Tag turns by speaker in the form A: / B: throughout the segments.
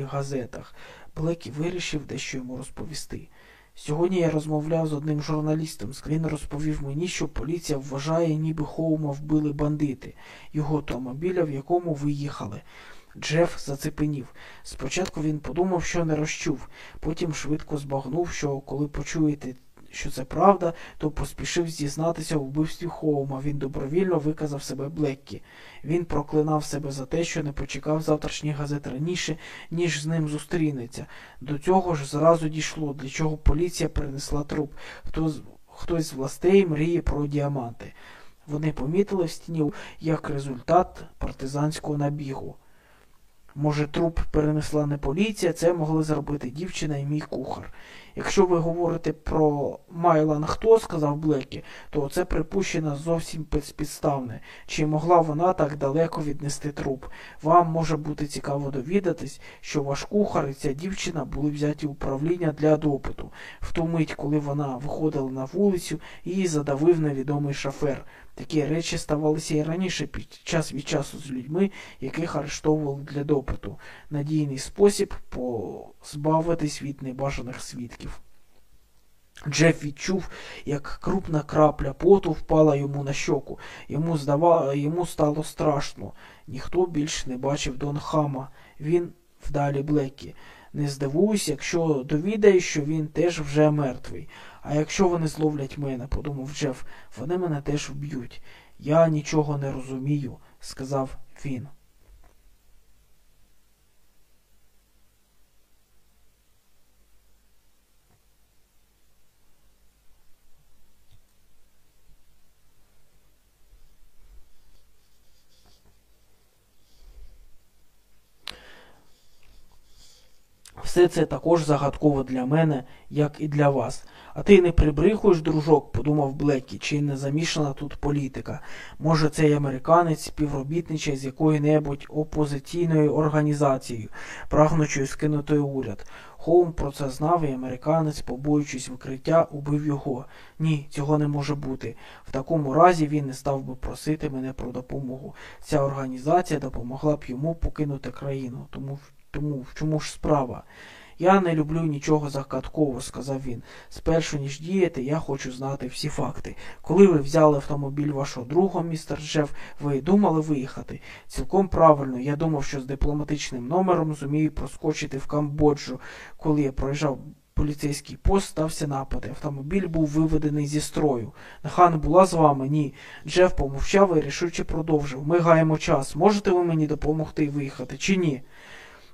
A: газетах. Блекі вирішив дещо йому розповісти. Сьогодні я розмовляв з одним журналістом. Він розповів мені, що поліція вважає, ніби Хоума вбили бандити, його автомобіля, в якому ви їхали. Джеф зацепенів. Спочатку він подумав, що не розчув, потім швидко збагнув, що коли почуєте, що це правда, то поспішив зізнатися у вбивстві Хоума. Він добровільно виказав себе Блеккі. Він проклинав себе за те, що не почекав завтрашніх газет раніше, ніж з ним зустрінеться. До цього ж зразу дійшло, для чого поліція принесла труп. Хто Хтось з властей мріє про діаманти. Вони помітили в стіні як результат партизанського набігу. Може, труп перенесла не поліція, це могли зробити дівчина і мій кухар. Якщо ви говорите про Майлан хто, сказав Блекі, то це припущено зовсім безпідставне. Чи могла вона так далеко віднести труп? Вам може бути цікаво довідатись, що ваш кухар і ця дівчина були взяті в управління для допиту. В ту мить, коли вона виходила на вулицю, її задавив невідомий шофер. Такі речі ставалися і раніше під час від часу з людьми, яких арештовували для допиту. Надійний спосіб позбавитись від небажаних свідків. Джеф відчув, як крупна крапля поту впала йому на щоку. Йому здава... йому стало страшно. Ніхто більш не бачив Дон Хама. Він вдалі Блекі. Не здивуюсь, якщо довідаюсь, що він теж вже мертвий. А якщо вони зловлять мене, подумав Джеф, вони мене теж вб'ють. Я нічого не розумію, сказав він. Все це також загадково для мене, як і для вас. А ти не прибрихуєш, дружок, подумав Блекі, чи не замішана тут політика. Може, цей американець співробітничає з якою-небудь опозиційною організацією, прагнучою скинути уряд. Хоум про це знав, і американець, побоюючись викриття, убив його. Ні, цього не може бути. В такому разі він не став би просити мене про допомогу. Ця організація допомогла б йому покинути країну. Тому тому в чому ж справа? Я не люблю нічого загадкового, сказав він. Спершу ніж діяти, я хочу знати всі факти. Коли ви взяли автомобіль вашого друга, містер Джеф, ви думали виїхати? Цілком правильно, я думав, що з дипломатичним номером зумію проскочити в Камбоджу. Коли я проїжджав поліцейський пост, стався напад. Автомобіль був виведений зі строю. Нахан була з вами? Ні. Джеф помовчав і рішуче продовжив. Ми гаємо час. Можете ви мені допомогти виїхати чи ні?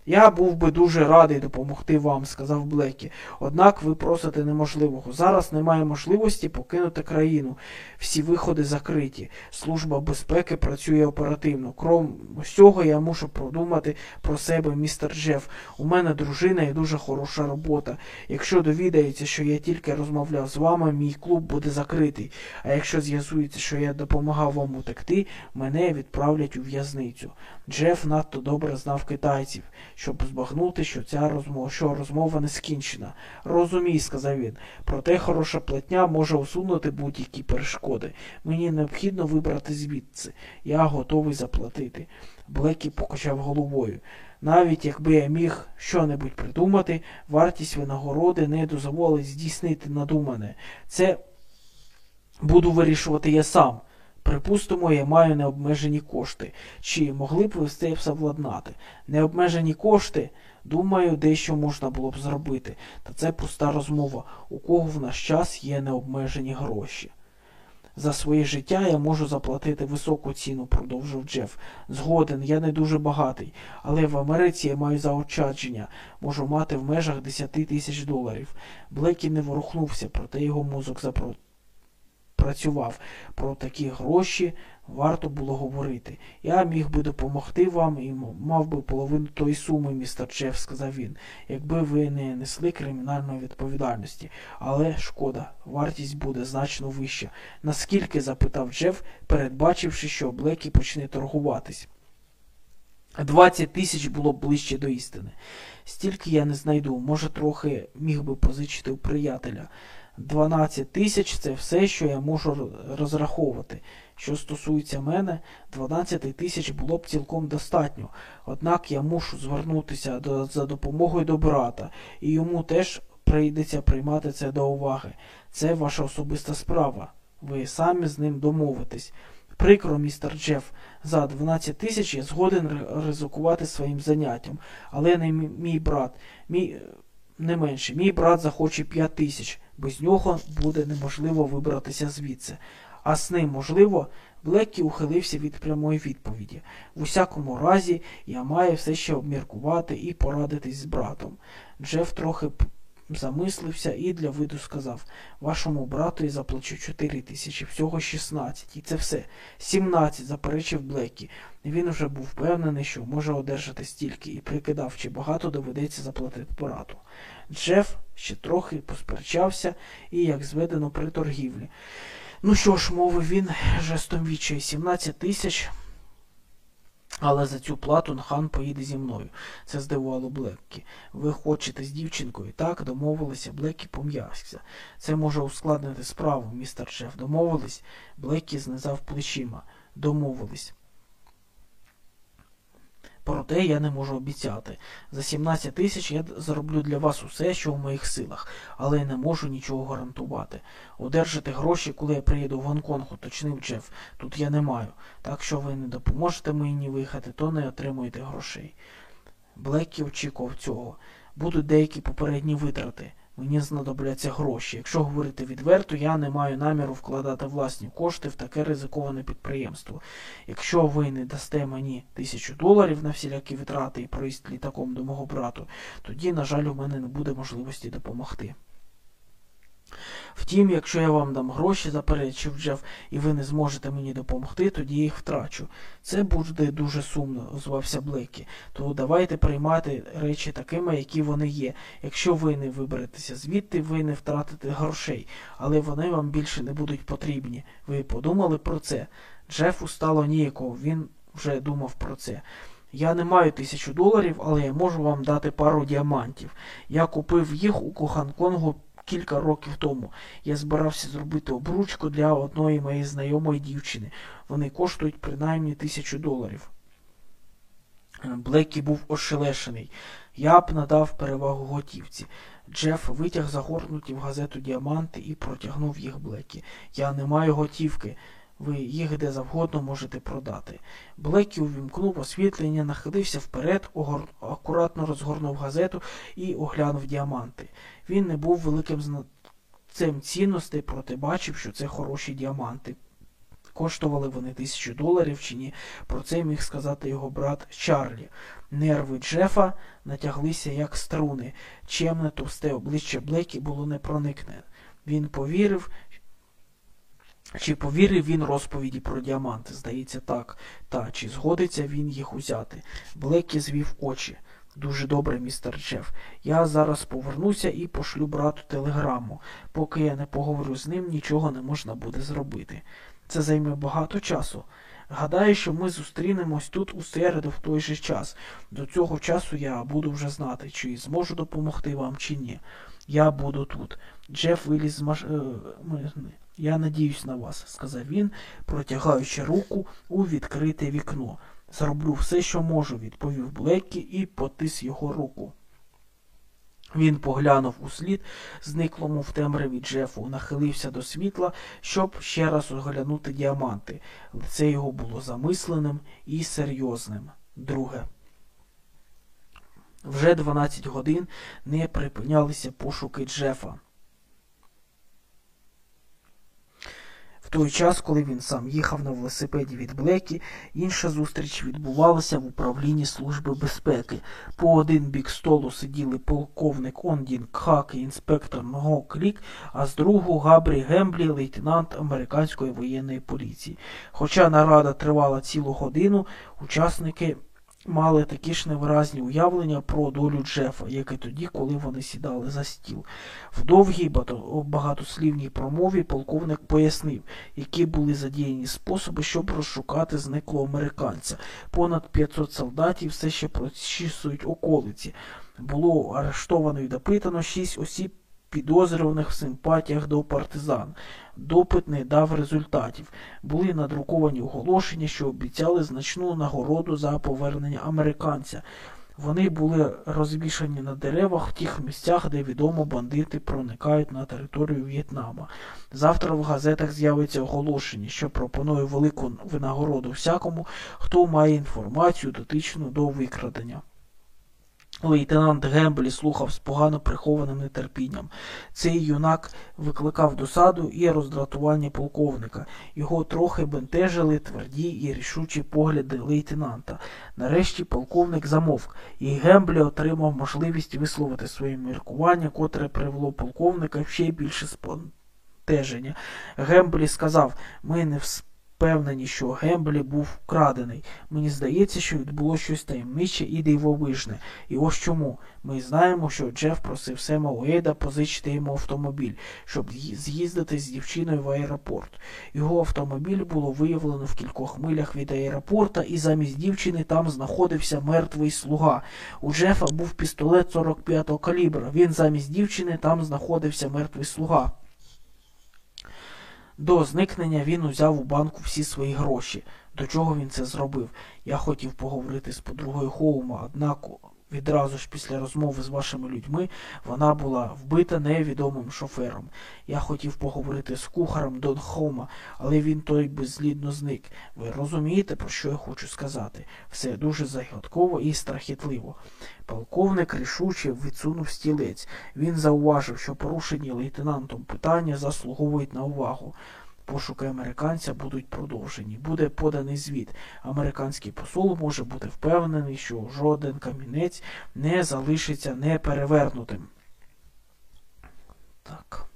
A: Я був би дуже радий допомогти вам, сказав Блекі. Однак ви просите неможливого. Зараз немає можливості покинути країну. Всі виходи закриті. Служба безпеки працює оперативно. Крім усього, я мушу продумати про себе, містер Джеф. У мене дружина і дуже хороша робота. Якщо довідається, що я тільки розмовляв з вами, мій клуб буде закритий. А якщо з'ясується, що я допомагав вам утекти, мене відправлять у в'язницю. Джеф надто добре знав китайців щоб збагнути, що ця розмова, що розмова не скінчена. Розумій, сказав він, проте хороша платня може усунути будь-які перешкоди. Мені необхідно вибрати звідси. Я готовий заплатити. Блекі покачав головою. Навіть якби я міг що-небудь придумати, вартість винагороди не дозволить здійснити надумане. Це буду вирішувати я сам. Припустимо, я маю необмежені кошти. Чи могли б ви все владнати? Необмежені кошти, думаю, дещо можна було б зробити. Та це пуста розмова, у кого в наш час є необмежені гроші. За своє життя я можу заплатити високу ціну, продовжив Джеф. Згоден, я не дуже багатий, але в Америці я маю заощадження, можу мати в межах 10 тисяч доларів. Блекі не ворухнувся, проте його мозок запротив працював. Про такі гроші варто було говорити. Я міг би допомогти вам і мав би половину тої суми, містер Джеф, сказав він, якби ви не несли кримінальної відповідальності. Але шкода, вартість буде значно вища. Наскільки? запитав Джеф, передбачивши, що Блекі почне торгуватись. Двадцять тисяч було б ближче до істини. Стільки я не знайду, може, трохи міг би позичити у приятеля. 12 тисяч це все, що я можу розраховувати. Що стосується мене, 12 тисяч було б цілком достатньо. Однак я мушу звернутися до, за допомогою до брата, і йому теж прийдеться приймати це до уваги. Це ваша особиста справа. Ви самі з ним домовитесь. Прикро, містер Джеф, за 12 тисяч я згоден ризикувати своїм заняттям, але не мій, брат. Мій, не менше, мій брат захоче 5 тисяч. Без нього буде неможливо вибратися звідси. А з ним можливо, Блеккі ухилився від прямої відповіді. В усякому разі, я маю все ще обміркувати і порадитись з братом. Джеф трохи замислився і для виду сказав Вашому брату я заплачу 4 тисячі, всього 16, і це все. 17, заперечив Блеккі. Він вже був впевнений, що може одержати стільки, і прикидав, чи багато доведеться заплатити брату. Джеф ще трохи посперечався і як зведено при торгівлі. Ну що ж, мовив він жестом відчаю, 17 тисяч. Але за цю плату хан поїде зі мною. Це здивувало Блеккі. Ви хочете з дівчинкою? Так, домовилися, Блеккі пом'явся. Це може ускладнити справу, містер Шеф. Домовились? Блеккі знизав плечима. Домовились. Проте я не можу обіцяти. За 17 тисяч я зароблю для вас усе, що в моїх силах, але не можу нічого гарантувати. Одержати гроші, коли я приїду в Гонконг, уточнив Джеф. Тут я не маю. Так що ви не допоможете мені виїхати, то не отримуєте грошей. Блеккі очікував цього. Будуть деякі попередні витрати. Мені знадобляться гроші. Якщо говорити відверто, я не маю наміру вкладати власні кошти в таке ризиковане підприємство. Якщо ви не дасте мені тисячу доларів на всілякі витрати і проїзд літаком до мого брату, тоді, на жаль, у мене не буде можливості допомогти. Втім, якщо я вам дам гроші, заперечив Джеф, і ви не зможете мені допомогти, тоді їх втрачу. Це буде дуже сумно, озвався Блекі. То давайте приймати речі такими, які вони є. Якщо ви не виберетеся звідти, ви не втратите грошей, але вони вам більше не будуть потрібні. Ви подумали про це? Джефу стало ніяково, він вже думав про це. Я не маю тисячу доларів, але я можу вам дати пару діамантів. Я купив їх у Коханконгу кілька років тому. Я збирався зробити обручку для одної моєї знайомої дівчини. Вони коштують принаймні тисячу доларів. Блекі був ошелешений. Я б надав перевагу готівці. Джеф витяг загорнуті в газету діаманти і протягнув їх Блекі. Я не маю готівки. Ви їх де завгодно можете продати. Блекі увімкнув освітлення, нахилився вперед, огор... акуратно розгорнув газету і оглянув діаманти. Він не був великим знавцем цінностей, проте бачив, що це хороші діаманти. Коштували вони тисячу доларів чи ні, про це міг сказати його брат Чарлі. Нерви Джефа натяглися, як струни. Чемне товсте обличчя Блекі було непроникне. Він повірив, чи повірив він розповіді про діаманти? Здається, так. Та чи згодиться він їх узяти? Блекі звів очі. Дуже добре, містер Джеф. Я зараз повернуся і пошлю брату телеграму. Поки я не поговорю з ним, нічого не можна буде зробити. Це займе багато часу. Гадаю, що ми зустрінемось тут у середу в той же час. До цього часу я буду вже знати, чи зможу допомогти вам, чи ні. Я буду тут. Джеф виліз з маш... Я надіюсь на вас, сказав він, протягаючи руку у відкрите вікно. Зроблю все, що можу, відповів Блеккі і потис його руку. Він поглянув у слід, зниклому в темряві Джефу, нахилився до світла, щоб ще раз оглянути діаманти. Лице його було замисленим і серйозним. Друге. Вже 12 годин не припинялися пошуки Джефа. В той час, коли він сам їхав на велосипеді від Блекі, інша зустріч відбувалася в управлінні Служби безпеки. По один бік столу сиділи полковник Ондін Кхак і інспектор Ного Клік, а з другого Габрі Гемблі, лейтенант американської воєнної поліції. Хоча нарада тривала цілу годину, учасники мали такі ж невиразні уявлення про долю Джефа, як і тоді, коли вони сідали за стіл. В довгій багатослівній промові полковник пояснив, які були задіяні способи, щоб розшукати зниклого американця. Понад 500 солдатів все ще прочісують околиці. Було арештовано і допитано 6 осіб підозрюваних в симпатіях до партизан. Допит не дав результатів. Були надруковані оголошення, що обіцяли значну нагороду за повернення американця. Вони були розвішані на деревах в тих місцях, де відомо бандити проникають на територію В'єтнама. Завтра в газетах з'явиться оголошення, що пропонує велику винагороду всякому, хто має інформацію дотичну до викрадення. Лейтенант Гемблі слухав з погано прихованим нетерпінням. Цей юнак викликав досаду і роздратування полковника. Його трохи бентежили тверді і рішучі погляди лейтенанта. Нарешті полковник замовк, і Гемблі отримав можливість висловити своє міркування, котре привело полковника ще більше спонтеження. Гемблі сказав, ми не вс впевнені, що Гемблі був вкрадений. Мені здається, що відбулося щось таємниче і дивовижне. І ось чому. Ми знаємо, що Джеф просив Сема Уейда позичити йому автомобіль, щоб з'їздити з дівчиною в аеропорт. Його автомобіль було виявлено в кількох милях від аеропорта, і замість дівчини там знаходився мертвий слуга. У Джефа був пістолет 45-го калібра. Він замість дівчини там знаходився мертвий слуга. До зникнення він узяв у банку всі свої гроші. До чого він це зробив? Я хотів поговорити з подругою Хоума, однак відразу ж після розмови з вашими людьми вона була вбита невідомим шофером. Я хотів поговорити з кухарем Дон Хоума, але він той безслідно зник. Ви розумієте, про що я хочу сказати? Все дуже загадково і страхітливо. Полковник рішуче відсунув стілець. Він зауважив, що порушені лейтенантом питання заслуговують на увагу. Пошуки американця будуть продовжені. Буде поданий звіт. Американський посол може бути впевнений, що жоден камінець не залишиться неперевернутим. Так.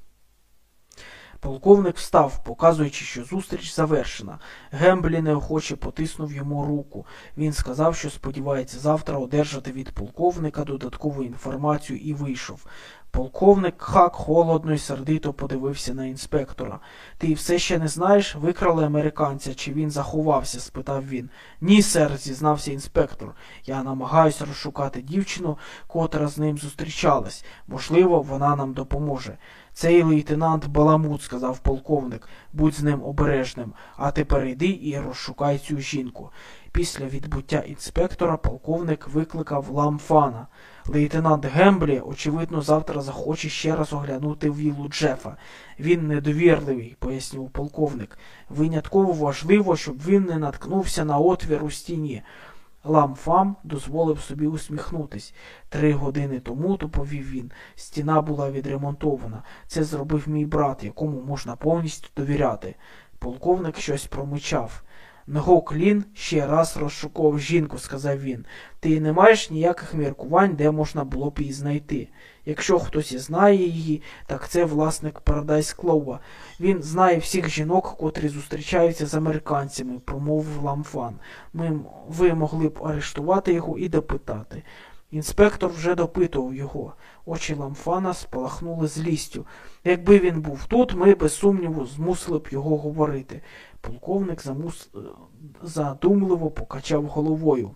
A: Полковник встав, показуючи, що зустріч завершена. Гемблі неохоче потиснув йому руку. Він сказав, що сподівається завтра одержати від полковника додаткову інформацію і вийшов. Полковник хак холодно й сердито подивився на інспектора. Ти все ще не знаєш, викрали американця, чи він заховався? спитав він. Ні, сер, зізнався інспектор. Я намагаюся розшукати дівчину, котра з ним зустрічалась. Можливо, вона нам допоможе. Цей лейтенант Баламут, сказав полковник, будь з ним обережним, а тепер йди і розшукай цю жінку. Після відбуття інспектора полковник викликав ламфана. Лейтенант Гемблі, очевидно, завтра захоче ще раз оглянути вілу Джефа. Він недовірливий, пояснив полковник. Винятково важливо, щоб він не наткнувся на отвір у стіні. Ламфам дозволив собі усміхнутись. Три години тому, доповів він, стіна була відремонтована. Це зробив мій брат, якому можна повністю довіряти. Полковник щось промичав. Клін ще раз розшукував жінку, сказав він. Ти не маєш ніяких міркувань, де можна було б її знайти. Якщо хтось і знає її, так це власник Парадайс Клабу. Він знає всіх жінок, котрі зустрічаються з американцями, промовив Ламфан. Ми, Ви могли б арештувати його і допитати. Інспектор вже допитував його. Очі Ламфана спалахнули злістю. Якби він був тут, ми, без сумніву, змусили б його говорити. Полковник замус... задумливо покачав головою.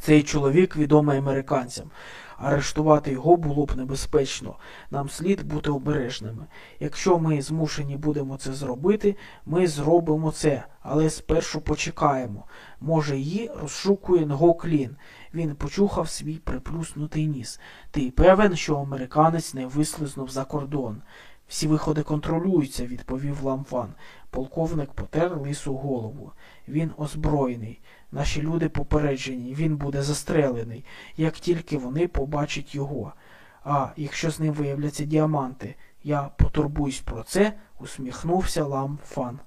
A: Цей чоловік відомий американцям. Арештувати його було б небезпечно. Нам слід бути обережними. Якщо ми змушені будемо це зробити, ми зробимо це, але спершу почекаємо. Може, її розшукує Нгоклін. Він почухав свій приплюснутий ніс. Ти певен, що американець не вислизнув за кордон. Всі виходи контролюються, відповів Ламфан. Полковник потер лису голову. Він озброєний. Наші люди попереджені, він буде застрелений, як тільки вони побачать його. А якщо з ним виявляться діаманти, я потурбуюсь про це, усміхнувся Ламфан.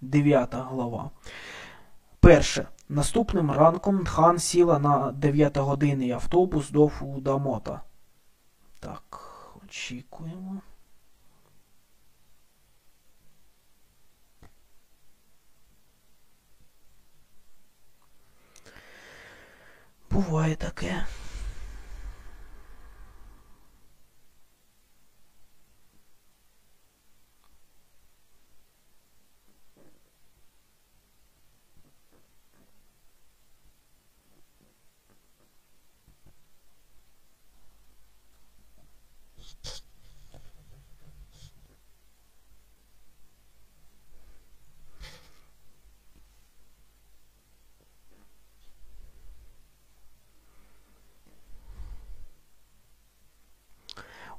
A: Дев'ята глава. Перше. Наступним ранком хан сіла на 9 годинний автобус до Фудамота. Так, очікуємо. Буває таке.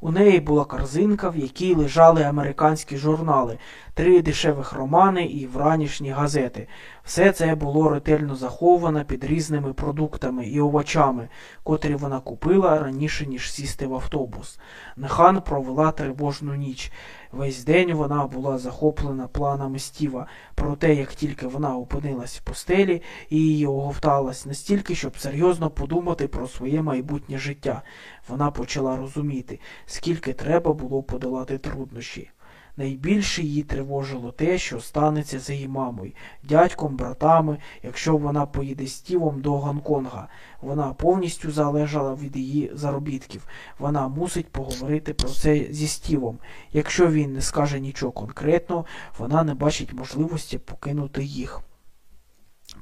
A: У неї була корзинка, в якій лежали американські журнали, три дешевих романи і вранішні газети. Все це було ретельно заховано під різними продуктами і овочами, котрі вона купила раніше, ніж сісти в автобус. Нехан провела тривожну ніч. Весь день вона була захоплена планами Стіва про те, як тільки вона опинилась в постелі і її оговталась настільки, щоб серйозно подумати про своє майбутнє життя. Вона почала розуміти, скільки треба було подолати труднощі. Найбільше її тривожило те, що станеться з її мамою, дядьком, братами, якщо вона поїде з Тівом до Гонконга. Вона повністю залежала від її заробітків. Вона мусить поговорити про це зі Стівом. Якщо він не скаже нічого конкретного, вона не бачить можливості покинути їх.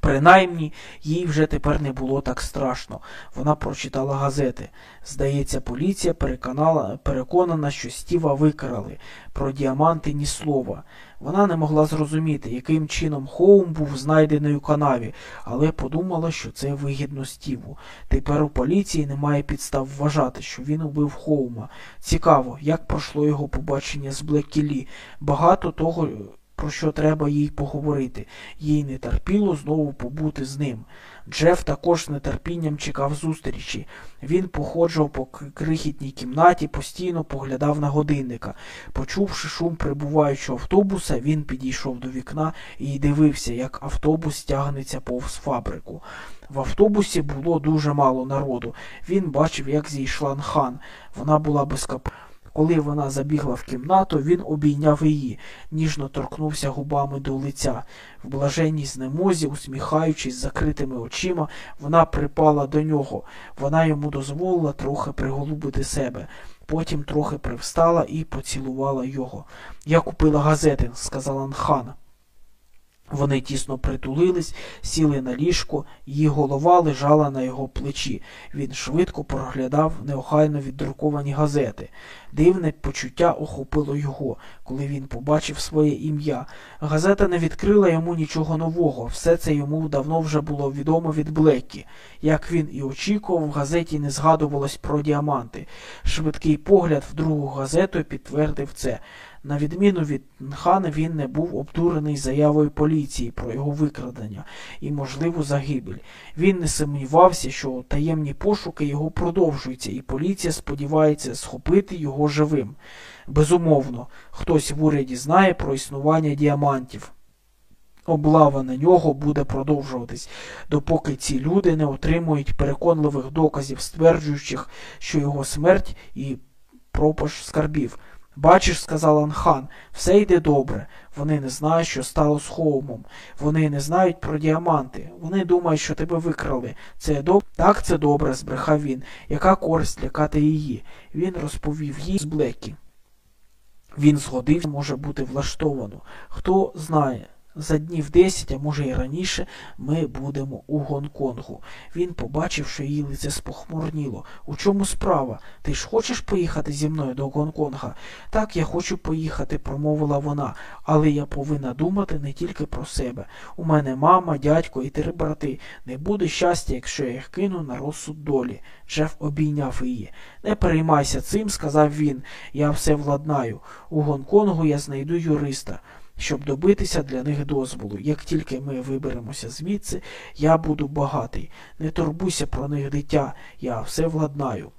A: Принаймні, їй вже тепер не було так страшно. Вона прочитала газети. Здається, поліція переконала, переконана, що Стіва викрали. Про діаманти ні слова. Вона не могла зрозуміти, яким чином Хоум був знайдений у канаві, але подумала, що це вигідно Стіву. Тепер у поліції немає підстав вважати, що він убив Хоума. Цікаво, як пройшло його побачення з Блеккі Багато того про що треба їй поговорити. Їй не терпіло знову побути з ним. Джеф також з нетерпінням чекав зустрічі. Він походжував по крихітній кімнаті, постійно поглядав на годинника. Почувши шум прибуваючого автобуса, він підійшов до вікна і дивився, як автобус тягнеться повз фабрику. В автобусі було дуже мало народу. Він бачив, як зійшла Нхан. Вона була без кап... Коли вона забігла в кімнату, він обійняв її, ніжно торкнувся губами до лиця. В блаженній знемозі, усміхаючись закритими очима, вона припала до нього. Вона йому дозволила трохи приголубити себе. Потім трохи привстала і поцілувала його. Я купила газети, сказала Нхана. Вони тісно притулились, сіли на ліжко, її голова лежала на його плечі. Він швидко проглядав неохайно віддруковані газети. Дивне почуття охопило його, коли він побачив своє ім'я. Газета не відкрила йому нічого нового, все це йому давно вже було відомо від Блеккі. Як він і очікував, в газеті не згадувалось про діаманти. Швидкий погляд в другу газету підтвердив це. На відміну від Нхана, він не був обдурений заявою поліції про його викрадення і можливу загибель. Він не сумнівався, що таємні пошуки його продовжуються, і поліція сподівається схопити його живим. Безумовно, хтось в уряді знає про існування діамантів. Облава на нього буде продовжуватись, допоки ці люди не отримують переконливих доказів, стверджуючих, що його смерть і пропаж скарбів. Бачиш, сказав Анхан, все йде добре. Вони не знають, що стало з Хоумом. Вони не знають про діаманти. Вони думають, що тебе викрали. Це добре? Так, це добре, збрехав він. Яка користь лякати її? Він розповів їй з Блекі. Він згодився, може бути влаштовано. Хто знає. За днів десять, а може й раніше, ми будемо у Гонконгу. Він побачив, що її лице спохмурніло. У чому справа? Ти ж хочеш поїхати зі мною до Гонконга? Так, я хочу поїхати, промовила вона, але я повинна думати не тільки про себе. У мене мама, дядько і три брати. Не буде щастя, якщо я їх кину на розсуд долі. Джеф обійняв її. Не переймайся цим, сказав він. Я все владнаю. У Гонконгу я знайду юриста щоб добитися для них дозволу. Як тільки ми виберемося звідси, я буду багатий. Не турбуйся про них дитя, я все владнаю.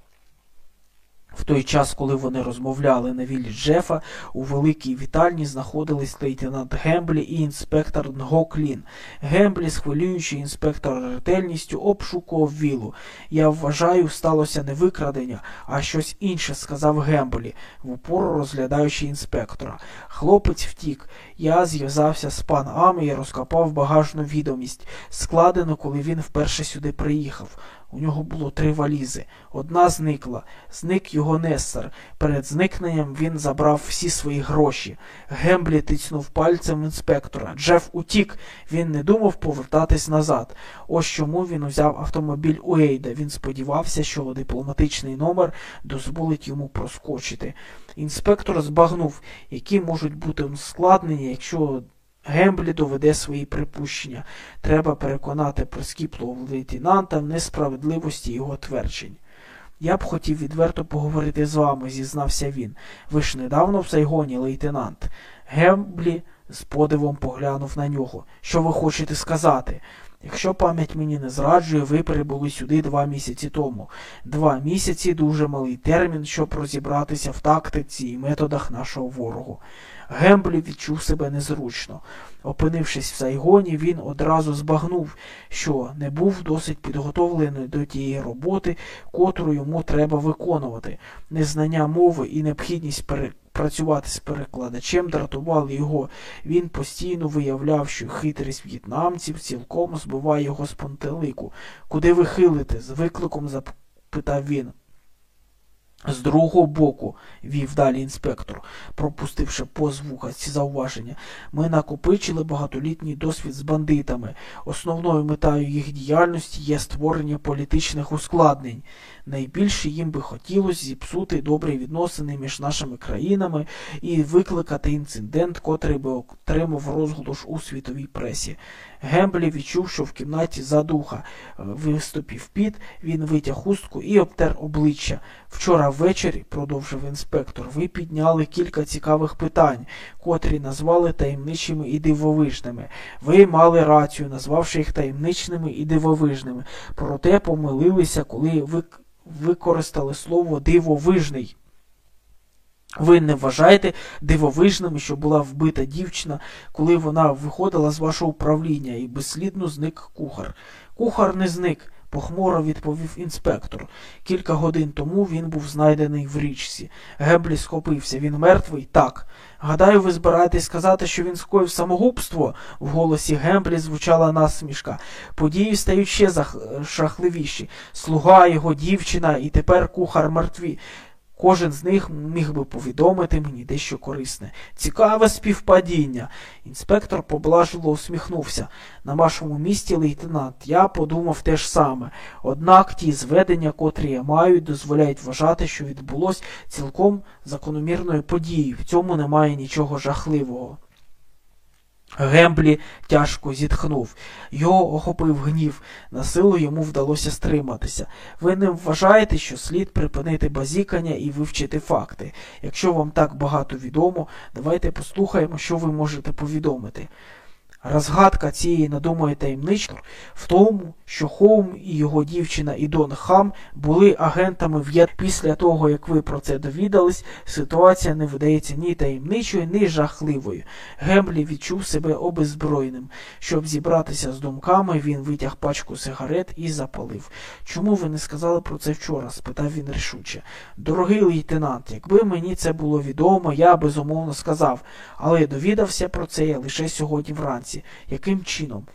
A: В той час, коли вони розмовляли на віллі Джефа, у великій вітальні знаходились лейтенант Гемблі і інспектор Нгоклін. Гемблі, схвилюючи інспектора ретельністю, обшукував вілу. Я вважаю, сталося не викрадення, а щось інше, сказав Гемблі, в упору розглядаючи інспектора. Хлопець втік. Я зв'язався з пан Ами і розкопав багажну відомість, складену, коли він вперше сюди приїхав. У нього було три валізи. Одна зникла. Зник його Нессер. Перед зникненням він забрав всі свої гроші. Гемблі тицнув пальцем інспектора. Джеф утік. Він не думав повертатись назад. Ось чому він узяв автомобіль Уейда. Він сподівався, що дипломатичний номер дозволить йому проскочити. Інспектор збагнув, які можуть бути ускладнення, якщо Гемблі доведе свої припущення. Треба переконати прискіплого лейтенанта в несправедливості його тверджень. Я б хотів відверто поговорити з вами, зізнався він. Ви ж недавно в Сайгоні, лейтенант. Гемблі з подивом поглянув на нього. Що ви хочете сказати? Якщо пам'ять мені не зраджує, ви прибули сюди два місяці тому. Два місяці дуже малий термін, щоб розібратися в тактиці і методах нашого ворогу. Гемблі відчув себе незручно. Опинившись в Сайгоні, він одразу збагнув, що не був досить підготовлений до тієї роботи, котру йому треба виконувати. Незнання мови і необхідність працювати з перекладачем дратували його. Він постійно виявляв, що хитрість в'єтнамців цілком збиває його з пантелику. Куди ви хилите? з викликом запитав він. З другого боку, вів далі інспектор, пропустивши позвуха ці зауваження, ми накопичили багатолітній досвід з бандитами. Основною метою їх діяльності є створення політичних ускладнень. Найбільше їм би хотілося зіпсути добрі відносини між нашими країнами і викликати інцидент, котрий би отримав розголос у світовій пресі. Гемблі відчув, що в кімнаті задуха виступів піт, він витяг хустку і обтер обличчя. Вчора ввечері, продовжив інспектор, ви підняли кілька цікавих питань, котрі назвали таємничими і дивовижними. Ви мали рацію, назвавши їх таємничними і дивовижними, проте помилилися, коли ви використали слово дивовижний. Ви не вважаєте дивовижним, що була вбита дівчина, коли вона виходила з вашого управління і безслідно зник кухар. Кухар не зник, похмуро відповів інспектор. Кілька годин тому він був знайдений в річці. Геблі схопився. Він мертвий? Так. Гадаю, ви збираєтесь сказати, що він скоїв самогубство? В голосі Гемблі звучала насмішка. Події стають ще жахливіші. Слуга, його дівчина і тепер кухар мертві. Кожен з них міг би повідомити мені дещо корисне. Цікаве співпадіння. Інспектор поблажливо усміхнувся. На вашому місці, лейтенант, я подумав те ж саме. Однак ті зведення, котрі я маю, дозволяють вважати, що відбулось цілком закономірною подією. В цьому немає нічого жахливого. Гемблі тяжко зітхнув. Його охопив гнів. На силу йому вдалося стриматися. Ви не вважаєте, що слід припинити базікання і вивчити факти. Якщо вам так багато відомо, давайте послухаємо, що ви можете повідомити. Розгадка цієї надумої таємнички в тому, що Хоум і його дівчина Ідон Хам були агентами В'єт. Після того, як ви про це довідались, ситуація не видається ні таємничою, ні жахливою. Гемблі відчув себе обезброєним. Щоб зібратися з думками, він витяг пачку сигарет і запалив. Чому ви не сказали про це вчора? спитав він рішуче. Дорогий лейтенант, якби мені це було відомо, я безумовно сказав, але довідався про це я лише сьогодні вранці. Яким чином?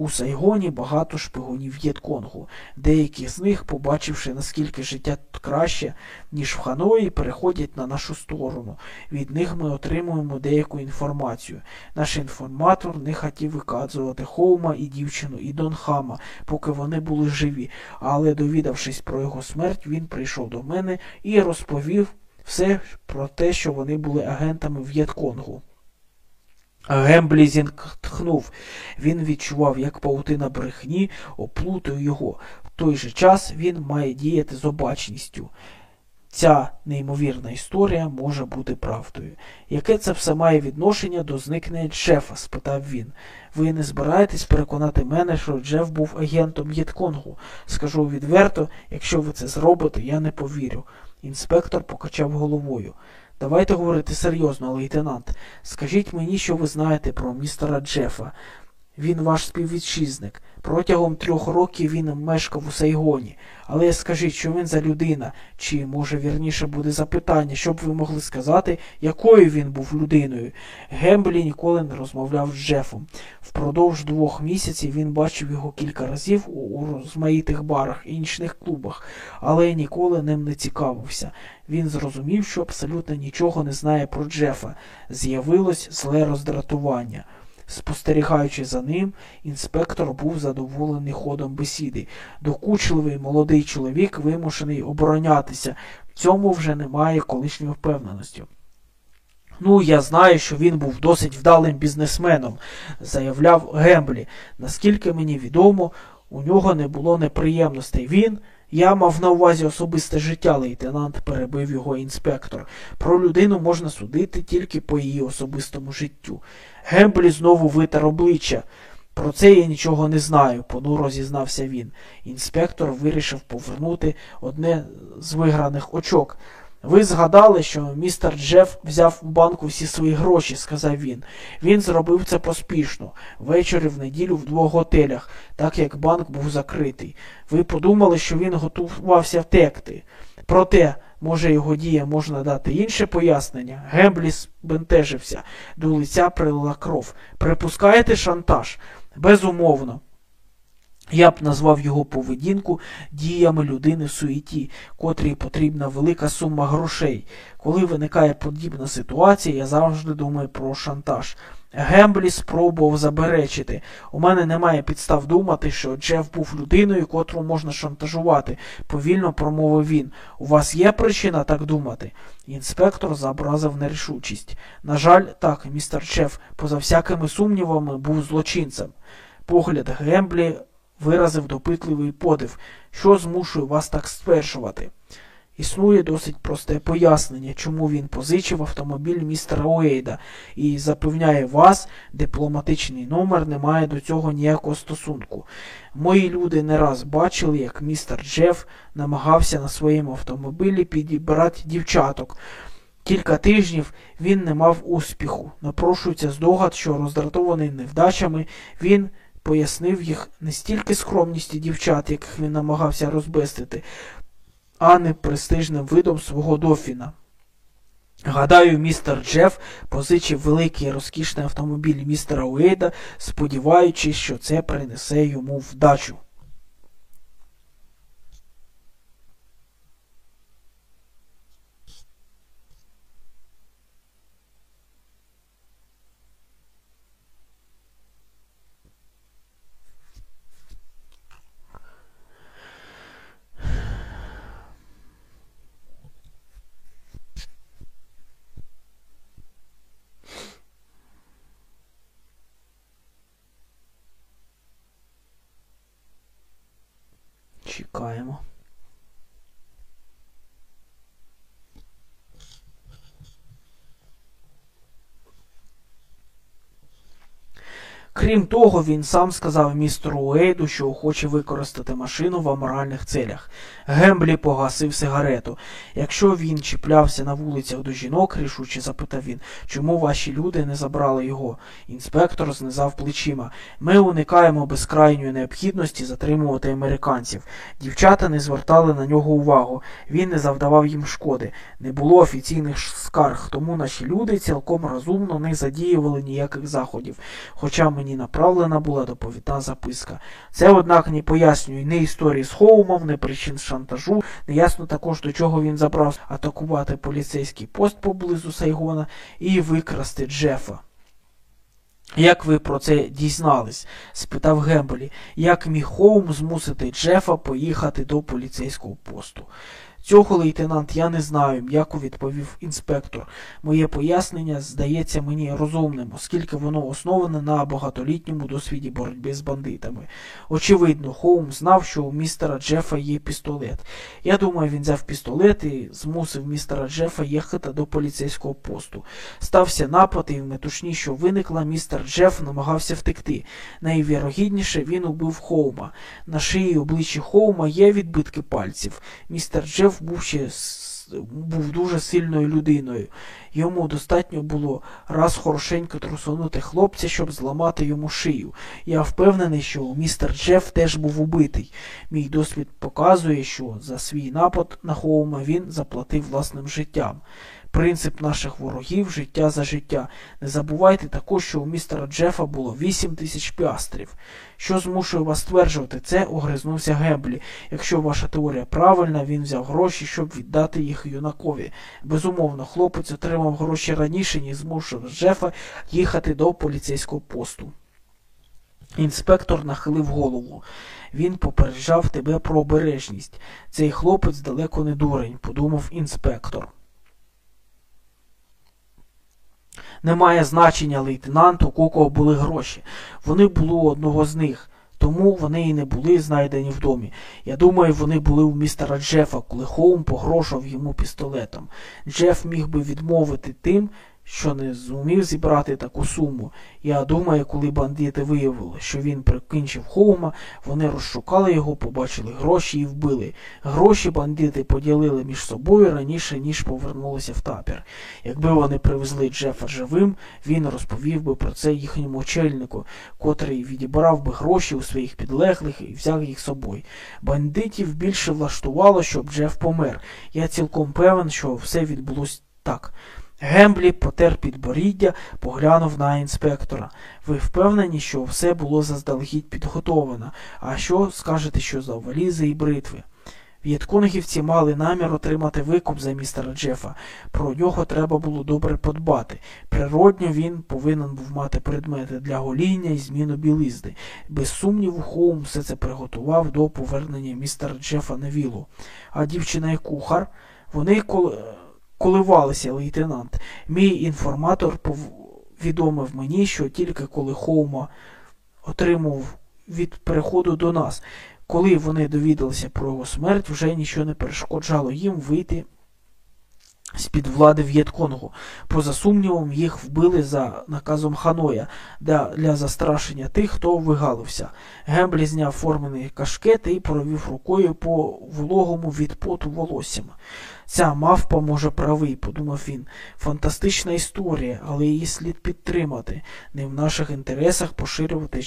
A: У Сайгоні багато шпигунів Єтконгу. Деякі з них, побачивши, наскільки життя краще, ніж в Ханої, переходять на нашу сторону. Від них ми отримуємо деяку інформацію. Наш інформатор не хотів виказувати Хоума і дівчину і Донхама, поки вони були живі, але, довідавшись про його смерть, він прийшов до мене і розповів все про те, що вони були агентами В'єтконгу. Гемблі зітхнув. Він відчував, як паутина брехні оплутує його. В той же час він має діяти з обачністю. Ця неймовірна історія може бути правдою. Яке це все має відношення до зникнення Джефа? спитав він. Ви не збираєтесь переконати мене, що Джеф був агентом Єтконгу. Скажу відверто, якщо ви це зробите, я не повірю. Інспектор покачав головою. Давайте говорити серйозно, лейтенант. Скажіть мені, що ви знаєте про містера Джефа. Він ваш співвітчизник. Протягом трьох років він мешкав у Сайгоні. Але скажіть, що він за людина, чи, може, вірніше буде запитання, щоб ви могли сказати, якою він був людиною. Гемблі ніколи не розмовляв з Джефом. Впродовж двох місяців він бачив його кілька разів у розмаїтих барах і нічних клубах, але ніколи ним не цікавився. Він зрозумів, що абсолютно нічого не знає про Джефа. З'явилось зле роздратування. Спостерігаючи за ним, інспектор був задоволений ходом бесіди. Докучливий молодий чоловік вимушений оборонятися. В цьому вже немає колишньої впевненості. Ну, я знаю, що він був досить вдалим бізнесменом, заявляв Гемблі. Наскільки мені відомо, у нього не було неприємностей. Він Я мав на увазі особисте життя, лейтенант, перебив його інспектор. Про людину можна судити тільки по її особистому життю. Гемблі знову витер обличчя. Про це я нічого не знаю, понуро зізнався він. Інспектор вирішив повернути одне з виграних очок. Ви згадали, що містер Джеф взяв у банку всі свої гроші, сказав він. Він зробив це поспішно, ввечері в неділю в двох готелях, так як банк був закритий. Ви подумали, що він готувався втекти. Проте, може, його дія можна дати інше пояснення? Гембліс бентежився, до лиця прилила кров. Припускаєте шантаж? Безумовно. Я б назвав його поведінку діями людини в суеті, котрій потрібна велика сума грошей. Коли виникає подібна ситуація, я завжди думаю про шантаж. Гемблі спробував заперечити. У мене немає підстав думати, що Джеф був людиною, котру можна шантажувати, повільно промовив він. У вас є причина так думати? Інспектор зобразив нерішучість. На жаль, так, містер Джеф, поза всякими сумнівами, був злочинцем. Погляд Гемблі виразив допитливий подив, що змушує вас так стверджувати. Існує досить просте пояснення, чому він позичив автомобіль містера Уейда і запевняє вас, дипломатичний номер не має до цього ніякого стосунку. Мої люди не раз бачили, як містер Джеф намагався на своєму автомобілі підібрати дівчаток. Кілька тижнів він не мав успіху. Напрошується здогад, що роздратований невдачами, він пояснив їх не стільки скромністю дівчат, яких він намагався розбестити, а не престижним видом свого дофіна. Гадаю, містер Джеф позичив великий розкішний автомобіль містера Уейда, сподіваючись, що це принесе йому вдачу. Крім того, він сам сказав містеру Уейду, що хоче використати машину в аморальних целях. Гемблі погасив сигарету. Якщо він чіплявся на вулицях до жінок, рішуче запитав він, чому ваші люди не забрали його. Інспектор знизав плечима. Ми уникаємо безкрайньої необхідності затримувати американців. Дівчата не звертали на нього увагу. Він не завдавав їм шкоди. Не було офіційних скарг, тому наші люди цілком розумно не задіювали ніяких заходів. Хоча мені направлена була доповідна записка. Це, однак, не пояснює ні історії з Хоумом, ні причин шантажу, не ясно також, до чого він забрав атакувати поліцейський пост поблизу Сайгона і викрасти Джефа. Як ви про це дізнались? спитав Гембелі. Як міг Хоум змусити Джефа поїхати до поліцейського посту? Цього, лейтенант, я не знаю, м'яко відповів інспектор. Моє пояснення здається мені розумним, оскільки воно основане на багатолітньому досвіді боротьби з бандитами. Очевидно, Хоум знав, що у містера Джефа є пістолет. Я думаю, він взяв пістолет і змусив містера Джефа їхати до поліцейського посту. Стався напад, і в метушні, що виникла, містер Джеф намагався втекти. Найвірогідніше він убив Хоума. На шиї обличчі Хоума є відбитки пальців. Містер Джеф був ще був дуже сильною людиною. Йому достатньо було раз хорошенько трусунути хлопця, щоб зламати йому шию. Я впевнений, що містер Джеф теж був убитий. Мій досвід показує, що за свій напад на Хоума він заплатив власним життям. Принцип наших ворогів життя за життя. Не забувайте також, що у містера Джефа було 8 тисяч піастрів. Що змушує вас стверджувати це, огризнувся Гемблі. Якщо ваша теорія правильна, він взяв гроші, щоб віддати їх юнакові. Безумовно, хлопець отримав гроші раніше, ніж змусив Джефа їхати до поліцейського посту. Інспектор нахилив голову. Він попереджав тебе про обережність. Цей хлопець далеко не дурень, подумав інспектор. Немає значення лейтенанту, у кого були гроші. Вони були у одного з них. Тому вони і не були знайдені в домі. Я думаю, вони були у містера Джефа, коли Хоум погрожував йому пістолетом. Джеф міг би відмовити тим, що не зумів зібрати таку суму. Я думаю, коли бандити виявили, що він прикінчив Хоума, вони розшукали його, побачили гроші і вбили. Гроші бандити поділили між собою раніше, ніж повернулися в табір. Якби вони привезли Джефа живим, він розповів би про це їхньому очельнику, котрий відібрав би гроші у своїх підлеглих і взяв їх з собою. Бандитів більше влаштувало, щоб Джеф помер. Я цілком певен, що все відбулось так. Гемблі потер підборіддя, поглянув на інспектора. Ви впевнені, що все було заздалегідь підготовано, а що скажете, що за валізи і бритви? В'єтконгівці мали намір отримати викуп за містера Джефа. Про нього треба було добре подбати. Природньо він повинен був мати предмети для гоління і зміну білизни. Без сумніву, Хоум все це приготував до повернення містера Джефа на вілу. А дівчина і кухар, вони коли коливалися, лейтенант. Мій інформатор повідомив мені, що тільки коли Хоума отримав від переходу до нас, коли вони довідалися про його смерть, вже нічого не перешкоджало їм вийти з-під влади В'єтконгу. Поза сумнівом, їх вбили за наказом Ханоя для, застрашення тих, хто вигалився. Гемблі зняв формений кашкет і провів рукою по вологому від поту волоссям. Ця мавпа може правий, подумав він. Фантастична історія, але її слід підтримати. Не в наших інтересах поширювати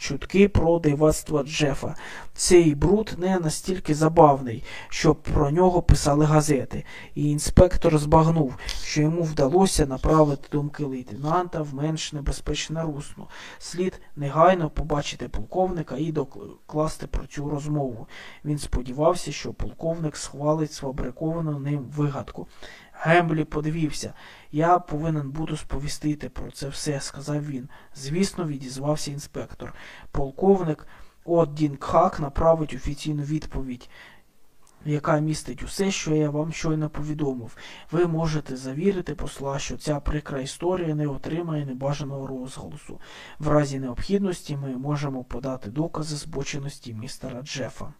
A: чутки про дивацтво Джефа. Цей бруд не настільки забавний, щоб про нього писали газети, і інспектор збагнув, що йому вдалося направити думки лейтенанта в менш небезпечне русло. Слід негайно побачити полковника і докласти про цю розмову. Він сподівався, що полковник схвалить сфабриковану ним вигадку. Гемблі подивився. Я повинен буду сповістити про це все, сказав він. Звісно, відізвався інспектор. Полковник От Дінкхак направить офіційну відповідь, яка містить усе, що я вам щойно повідомив. Ви можете завірити посла, що ця прикра історія не отримає небажаного розголосу. В разі необхідності ми можемо подати докази збоченості містера Джефа.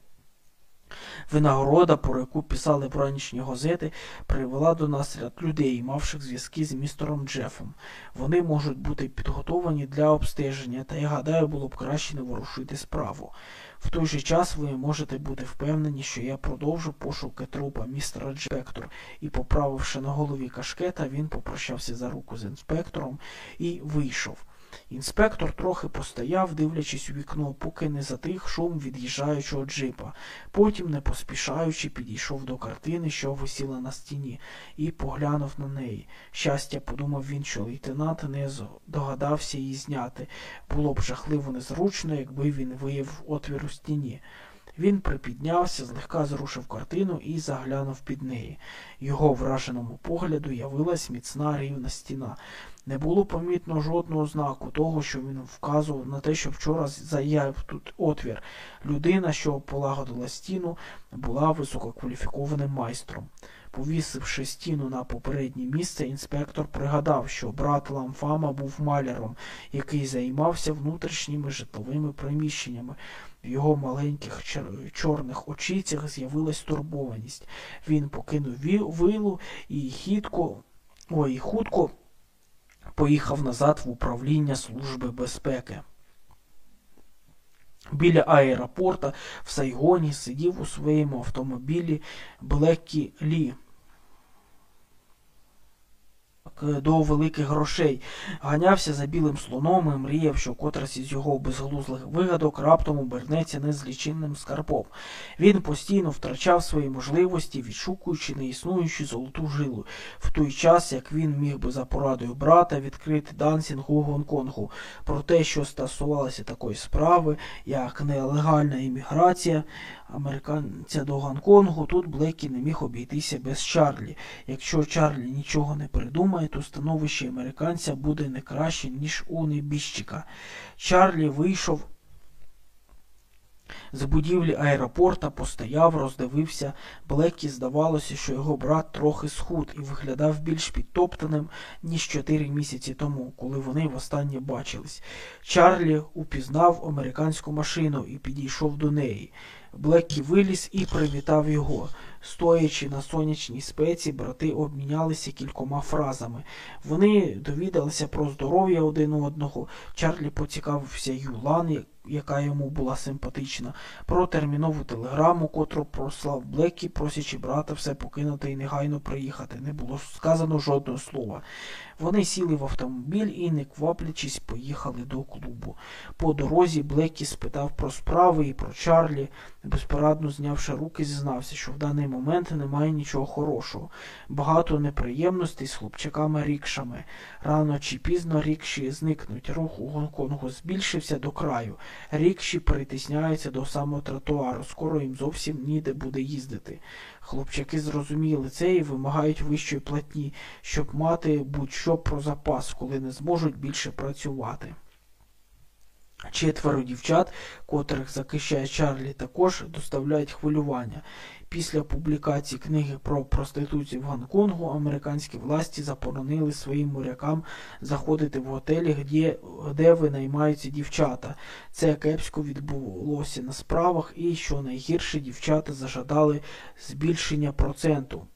A: Винагорода, про яку писали вранішні газети, привела до нас ряд людей, мавших зв'язки з містером Джефом. Вони можуть бути підготовані для обстеження, та я гадаю, було б краще не ворушити справу. В той же час ви можете бути впевнені, що я продовжу пошуки трупа містера Джектор, і, поправивши на голові кашкета, він попрощався за руку з інспектором і вийшов. Інспектор трохи постояв, дивлячись у вікно, поки не затих шум від'їжджаючого джипа. Потім, не поспішаючи, підійшов до картини, що висіла на стіні, і поглянув на неї. Щастя, подумав він, що лейтенант не догадався її зняти. Було б жахливо незручно, якби він виявив отвір у стіні. Він припіднявся, злегка зрушив картину і заглянув під неї. Його враженому погляду явилась міцна рівна стіна. Не було помітно жодного знаку того, що він вказував на те, що вчора заяв тут отвір. Людина, що полагодила стіну, була висококваліфікованим майстром. Повісивши стіну на попереднє місце, інспектор пригадав, що брат Ламфама був маляром, який займався внутрішніми житловими приміщеннями. В його маленьких чорних очицях з'явилась турбованість. Він покинув вилу і хітко, ой, хутко поїхав назад в управління Служби безпеки. Біля аеропорта в Сайгоні сидів у своєму автомобілі Блеккі Лі. Е, до великих грошей, ганявся за білим слоном і мріяв, що котрась із його безглузлих вигадок раптом обернеться незліченним скарбом. Він постійно втрачав свої можливості, відшукуючи неіснуючу золоту жилу, в той час, як він міг би за порадою брата відкрити дансінг у Гонконгу. Про те, що стосувалося такої справи, як нелегальна імміграція, американця до Гонконгу, тут Блекі не міг обійтися без Чарлі. Якщо Чарлі нічого не придумає, то становище американця буде не краще, ніж у небіжчика. Чарлі вийшов З будівлі аеропорта постояв, роздивився. Блекі здавалося, що його брат трохи схуд і виглядав більш підтоптаним, ніж чотири місяці тому, коли вони востаннє бачились. Чарлі упізнав американську машину і підійшов до неї. Блеккі виліз і привітав його. Стоячи на сонячній спеці, брати обмінялися кількома фразами. Вони довідалися про здоров'я один одного. Чарлі поцікавився Юлан, яка йому була симпатична, про термінову телеграму, котру прослав Блекі, просячи брата все покинути і негайно приїхати. Не було сказано жодного слова. Вони сіли в автомобіль і, не кваплячись, поїхали до клубу. По дорозі Блекі спитав про справи і про Чарлі. Безпорадно знявши руки, зізнався, що в даний момент немає нічого хорошого. Багато неприємностей з хлопчаками рікшами. Рано чи пізно рікші зникнуть. Рух у Гонконгу збільшився до краю. Рікші перетисняються до самого тротуару. Скоро їм зовсім ніде буде їздити. Хлопчаки зрозуміли це і вимагають вищої платні, щоб мати будь-що про запас, коли не зможуть більше працювати. Четверо дівчат, котрих захищає Чарлі, також доставляють хвилювання. Після публікації книги про проституцію в Гонконгу американські власті заборонили своїм морякам заходити в готелі, де, де винаймаються дівчата. Це кепсько відбулося на справах, і що найгірше дівчата зажадали збільшення проценту.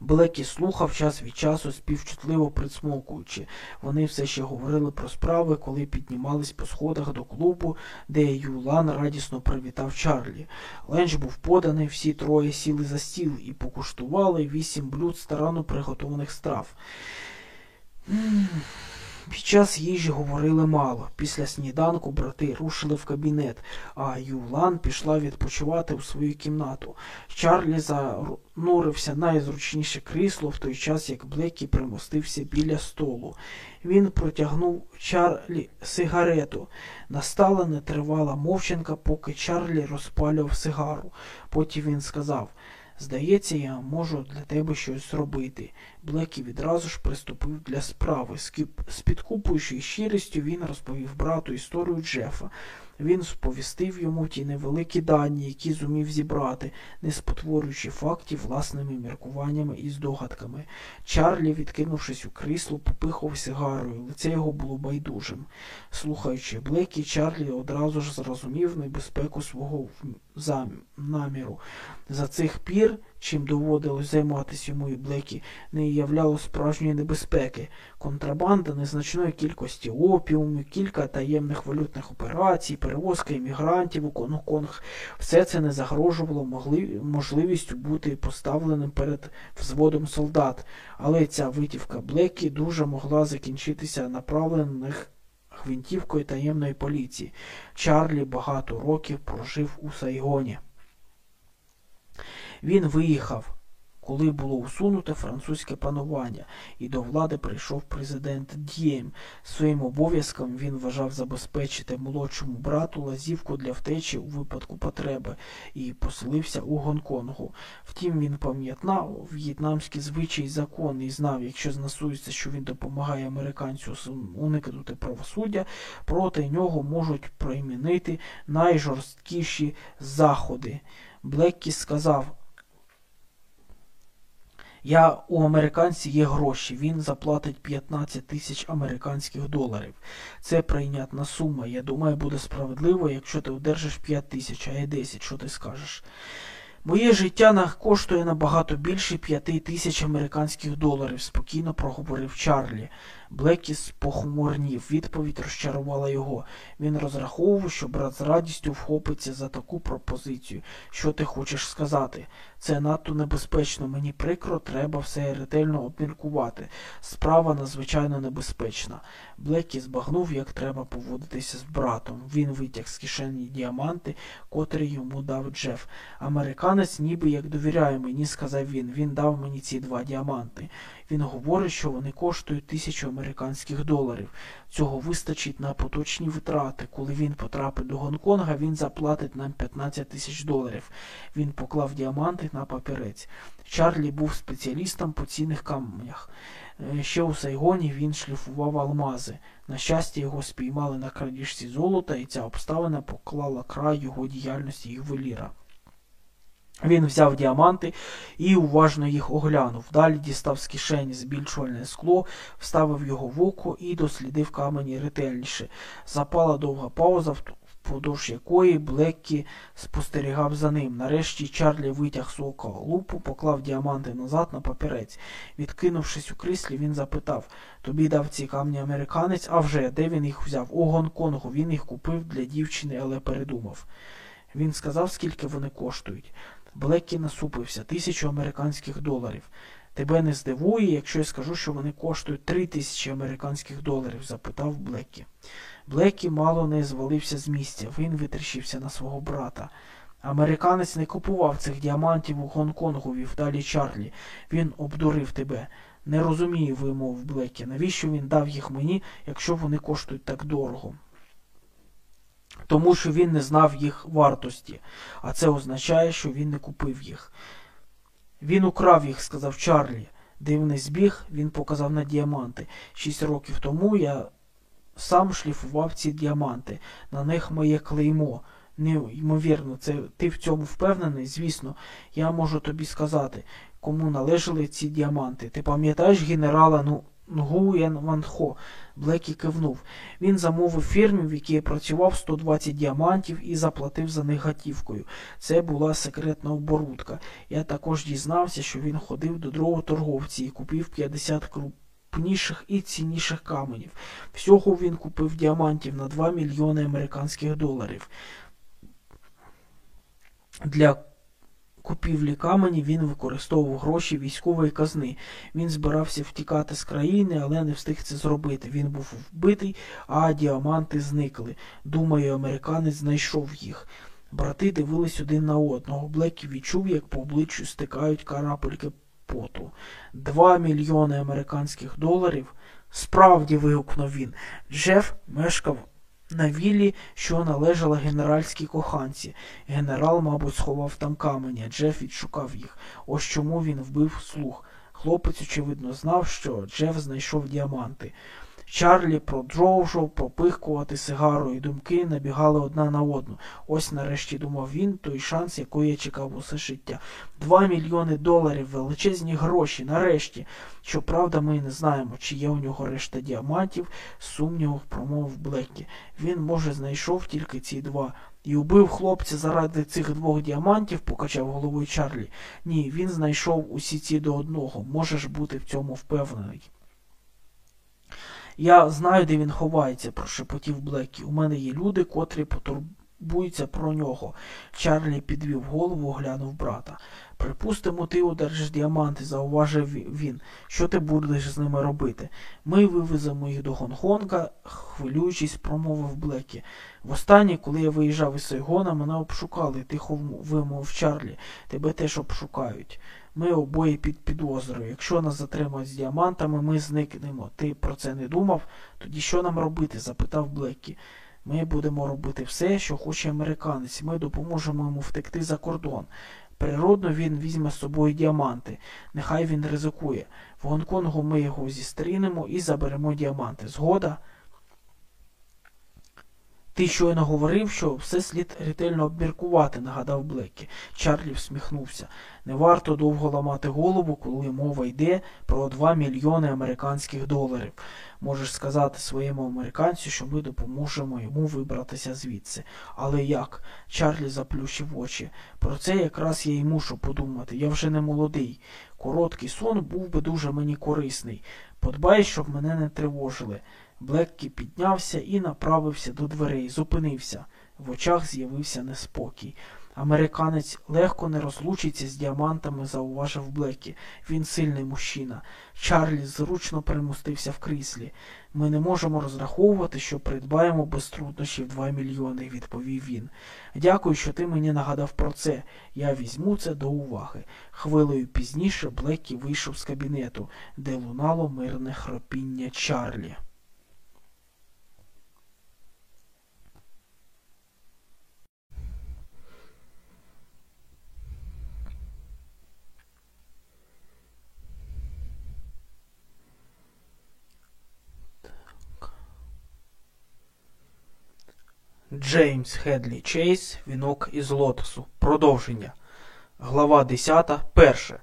A: Блекі слухав час від часу, співчутливо присмокуючи. Вони все ще говорили про справи, коли піднімались по сходах до клубу, де Юлан радісно привітав Чарлі. Ленч був поданий, всі троє сіли за стіл і покуштували вісім блюд старанно приготованих страв. Під час їжі говорили мало. Після сніданку брати рушили в кабінет, а Юлан пішла відпочивати у свою кімнату. Чарлі занурився найзручніше крісло в той час, як Блекі примостився біля столу. Він протягнув Чарлі сигарету. Настала нетривала мовчанка, поки Чарлі розпалював сигару. Потім він сказав Здається, я можу для тебе щось зробити. Блекі відразу ж приступив для справи. З підкупуючою щирістю він розповів брату історію Джефа. Він сповістив йому ті невеликі дані, які зумів зібрати, не спотворюючи фактів власними міркуваннями і здогадками. Чарлі, відкинувшись у крісло, попихав сигарою, лице його було байдужим. Слухаючи Блекі, Чарлі одразу ж зрозумів небезпеку свого наміру. За цих пір, чим доводилось займатися йому і Блекі, не являло справжньої небезпеки. Контрабанда незначної кількості опіуму, кілька таємних валютних операцій, перевозка іммігрантів у Гонконг – все це не загрожувало можливістю бути поставленим перед взводом солдат, але ця витівка Блекі дуже могла закінчитися направлених гвинтівкою таємної поліції. Чарлі багато років прожив у Сайгоні. Він виїхав коли було усунуте французьке панування, і до влади прийшов президент Д'єм. Своїм обов'язком він вважав забезпечити молодшому брату лазівку для втечі у випадку потреби і поселився у Гонконгу. Втім, він пам'ятав в'єтнамські звичаї закони і знав, якщо знасується, що він допомагає американцю уникнути правосуддя, проти нього можуть примінити найжорсткіші заходи. Блеккі сказав. Я у американці є гроші, він заплатить 15 тисяч американських доларів. Це прийнятна сума. Я думаю, буде справедливо, якщо ти одержиш 5 тисяч, а я 10, що ти скажеш. Моє життя коштує набагато більше 5 тисяч американських доларів, спокійно проговорив Чарлі. Блекіс похмурнів. Відповідь розчарувала його. Він розраховував, що брат з радістю вхопиться за таку пропозицію. Що ти хочеш сказати? Це надто небезпечно. Мені прикро, треба все ретельно обміркувати. Справа надзвичайно небезпечна. Блекі збагнув, як треба поводитися з братом. Він витяг з кишені діаманти, котрі йому дав Джеф. Американець ніби як довіряє мені, сказав він. Він дав мені ці два діаманти. Він говорить, що вони коштують тисячу американських доларів. Цього вистачить на поточні витрати. Коли він потрапить до Гонконга, він заплатить нам 15 тисяч доларів. Він поклав діаманти на папірець. Чарлі був спеціалістом по цінних каменях. Е, Ще у Сайгоні він шліфував алмази. На щастя, його спіймали на крадіжці золота, і ця обставина поклала край його діяльності ювеліра. Він взяв діаманти і уважно їх оглянув. Далі дістав з кишені збільшувальне скло, вставив його в око і дослідив камені ретельніше. Запала довга пауза, впродовж якої Блеккі спостерігав за ним. Нарешті Чарлі витяг з ока лупу, поклав діаманти назад на папірець. Відкинувшись у кріслі, він запитав Тобі дав ці камні американець, а вже де він їх взяв? У Гонконгу. Він їх купив для дівчини, але передумав. Він сказав, скільки вони коштують. Блеккі насупився тисячу американських доларів. Тебе не здивує, якщо я скажу, що вони коштують три тисячі американських доларів? запитав Блеккі. Блеккі мало не звалився з місця. Він витріщився на свого брата. Американець не купував цих діамантів у Гонконгу, вів далі Чарлі. Він обдурив тебе. Не розумію, вимовив Блеккі. Навіщо він дав їх мені, якщо вони коштують так дорого? Тому що він не знав їх вартості, а це означає, що він не купив їх. Він украв їх, сказав Чарлі. Дивний збіг, він показав на діаманти. Шість років тому я сам шліфував ці діаманти. На них моє клеймо. Неймовірно, це ти в цьому впевнений? Звісно, я можу тобі сказати, кому належали ці діаманти. Ти пам'ятаєш генерала ну, Нгуєн Ванхо? Блекі кивнув. Він замовив фірмі, в якій працював 120 діамантів і заплатив за них готівкою. Це була секретна оборудка. Я також дізнався, що він ходив до другого торговця і купив 50 крупніших і цінніших каменів. Всього він купив діамантів на 2 мільйони американських доларів. Для купівлі камені він використовував гроші військової казни. Він збирався втікати з країни, але не встиг це зробити. Він був вбитий, а діаманти зникли. Думаю, американець знайшов їх. Брати дивились один на одного. Блекі відчув, як по обличчю стикають карапельки поту. Два мільйони американських доларів. Справді, вигукнув він. Джеф мешкав на віллі, що належала генеральській коханці. Генерал, мабуть, сховав там камені, Джеф відшукав їх. Ось чому він вбив слух. Хлопець, очевидно, знав, що Джеф знайшов діаманти. Чарлі продовжував попихкувати сигару, і думки набігали одна на одну. Ось нарешті думав він той шанс, який я чекав усе життя. Два мільйони доларів, величезні гроші, нарешті. Щоправда, ми не знаємо, чи є у нього решта діамантів, сумнівов промовив Блеккі. Він, може, знайшов тільки ці два. І убив хлопця заради цих двох діамантів, покачав головою Чарлі. Ні, він знайшов усі ці до одного. Можеш бути в цьому впевнений. Я знаю, де він ховається, прошепотів Блекі. У мене є люди, котрі потурбуються про нього. Чарлі підвів голову, оглянув брата. Припустимо, ти одержиш діаманти, зауважив він. Що ти будеш з ними робити? Ми вивеземо їх до Гонконга, хвилюючись, промовив Блекі. Востаннє, коли я виїжджав із Сайгона, мене обшукали, тихо вимовив Чарлі. Тебе теж обшукають. Ми обоє під підозрою. Якщо нас затримають з діамантами, ми зникнемо. Ти про це не думав? Тоді що нам робити? запитав Блеккі. Ми будемо робити все, що хоче американець. Ми допоможемо йому втекти за кордон. Природно, він візьме з собою діаманти. Нехай він ризикує. В Гонконгу ми його зістрінемо і заберемо діаманти. Згода? Ти щойно говорив, що все слід ретельно обміркувати, нагадав Блеккі. Чарлі всміхнувся. Не варто довго ламати голову, коли мова йде про 2 мільйони американських доларів. Можеш сказати своєму американцю, що ми допоможемо йому вибратися звідси. Але як? Чарлі заплющив очі. Про це якраз я й мушу подумати. Я вже не молодий. Короткий сон був би дуже мені корисний. Подбай, щоб мене не тривожили. Блеккі піднявся і направився до дверей, зупинився. В очах з'явився неспокій. Американець легко не розлучиться з діамантами, зауважив Блекі. Він сильний мужчина. Чарлі зручно перемустився в кріслі. Ми не можемо розраховувати, що придбаємо без труднощів два мільйони, відповів він. Дякую, що ти мені нагадав про це. Я візьму це до уваги. Хвилею пізніше Блекі вийшов з кабінету, де лунало мирне хропіння Чарлі. Джеймс Хедлі Чейз, Вінок із лотосу. Продовження. Глава 10. Перше.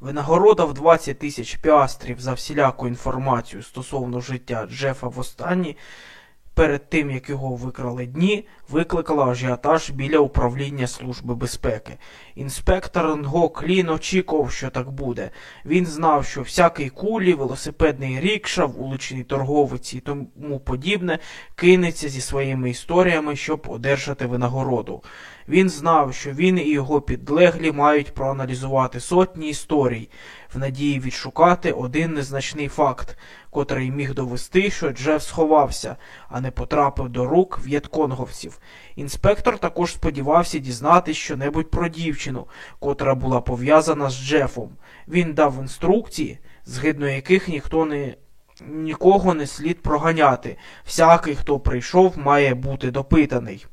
A: Винагорода в 20 тисяч піастрів за всіляку інформацію стосовно життя Джефа в останні перед тим, як його викрали дні, викликала ажіотаж біля управління Служби безпеки. Інспектор Нго Клін очікував, що так буде. Він знав, що всякий кулі, велосипедний рікша, вуличний торговець і тому подібне кинеться зі своїми історіями, щоб одержати винагороду. Він знав, що він і його підлеглі мають проаналізувати сотні історій, в надії відшукати один незначний факт, котрий міг довести, що Джеф сховався, а не потрапив до рук в'єтконговців. Інспектор також сподівався дізнатись щонебудь про дівчину, котра була пов'язана з Джефом. Він дав інструкції, згідно яких ніхто не. Нікого не слід проганяти. Всякий, хто прийшов, має бути допитаний.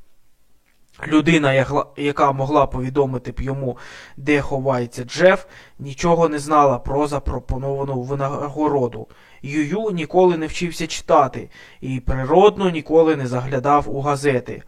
A: Людина, яка могла повідомити б йому, де ховається Джеф, нічого не знала про запропоновану винагороду. Юю ніколи не вчився читати і природно ніколи не заглядав у газети.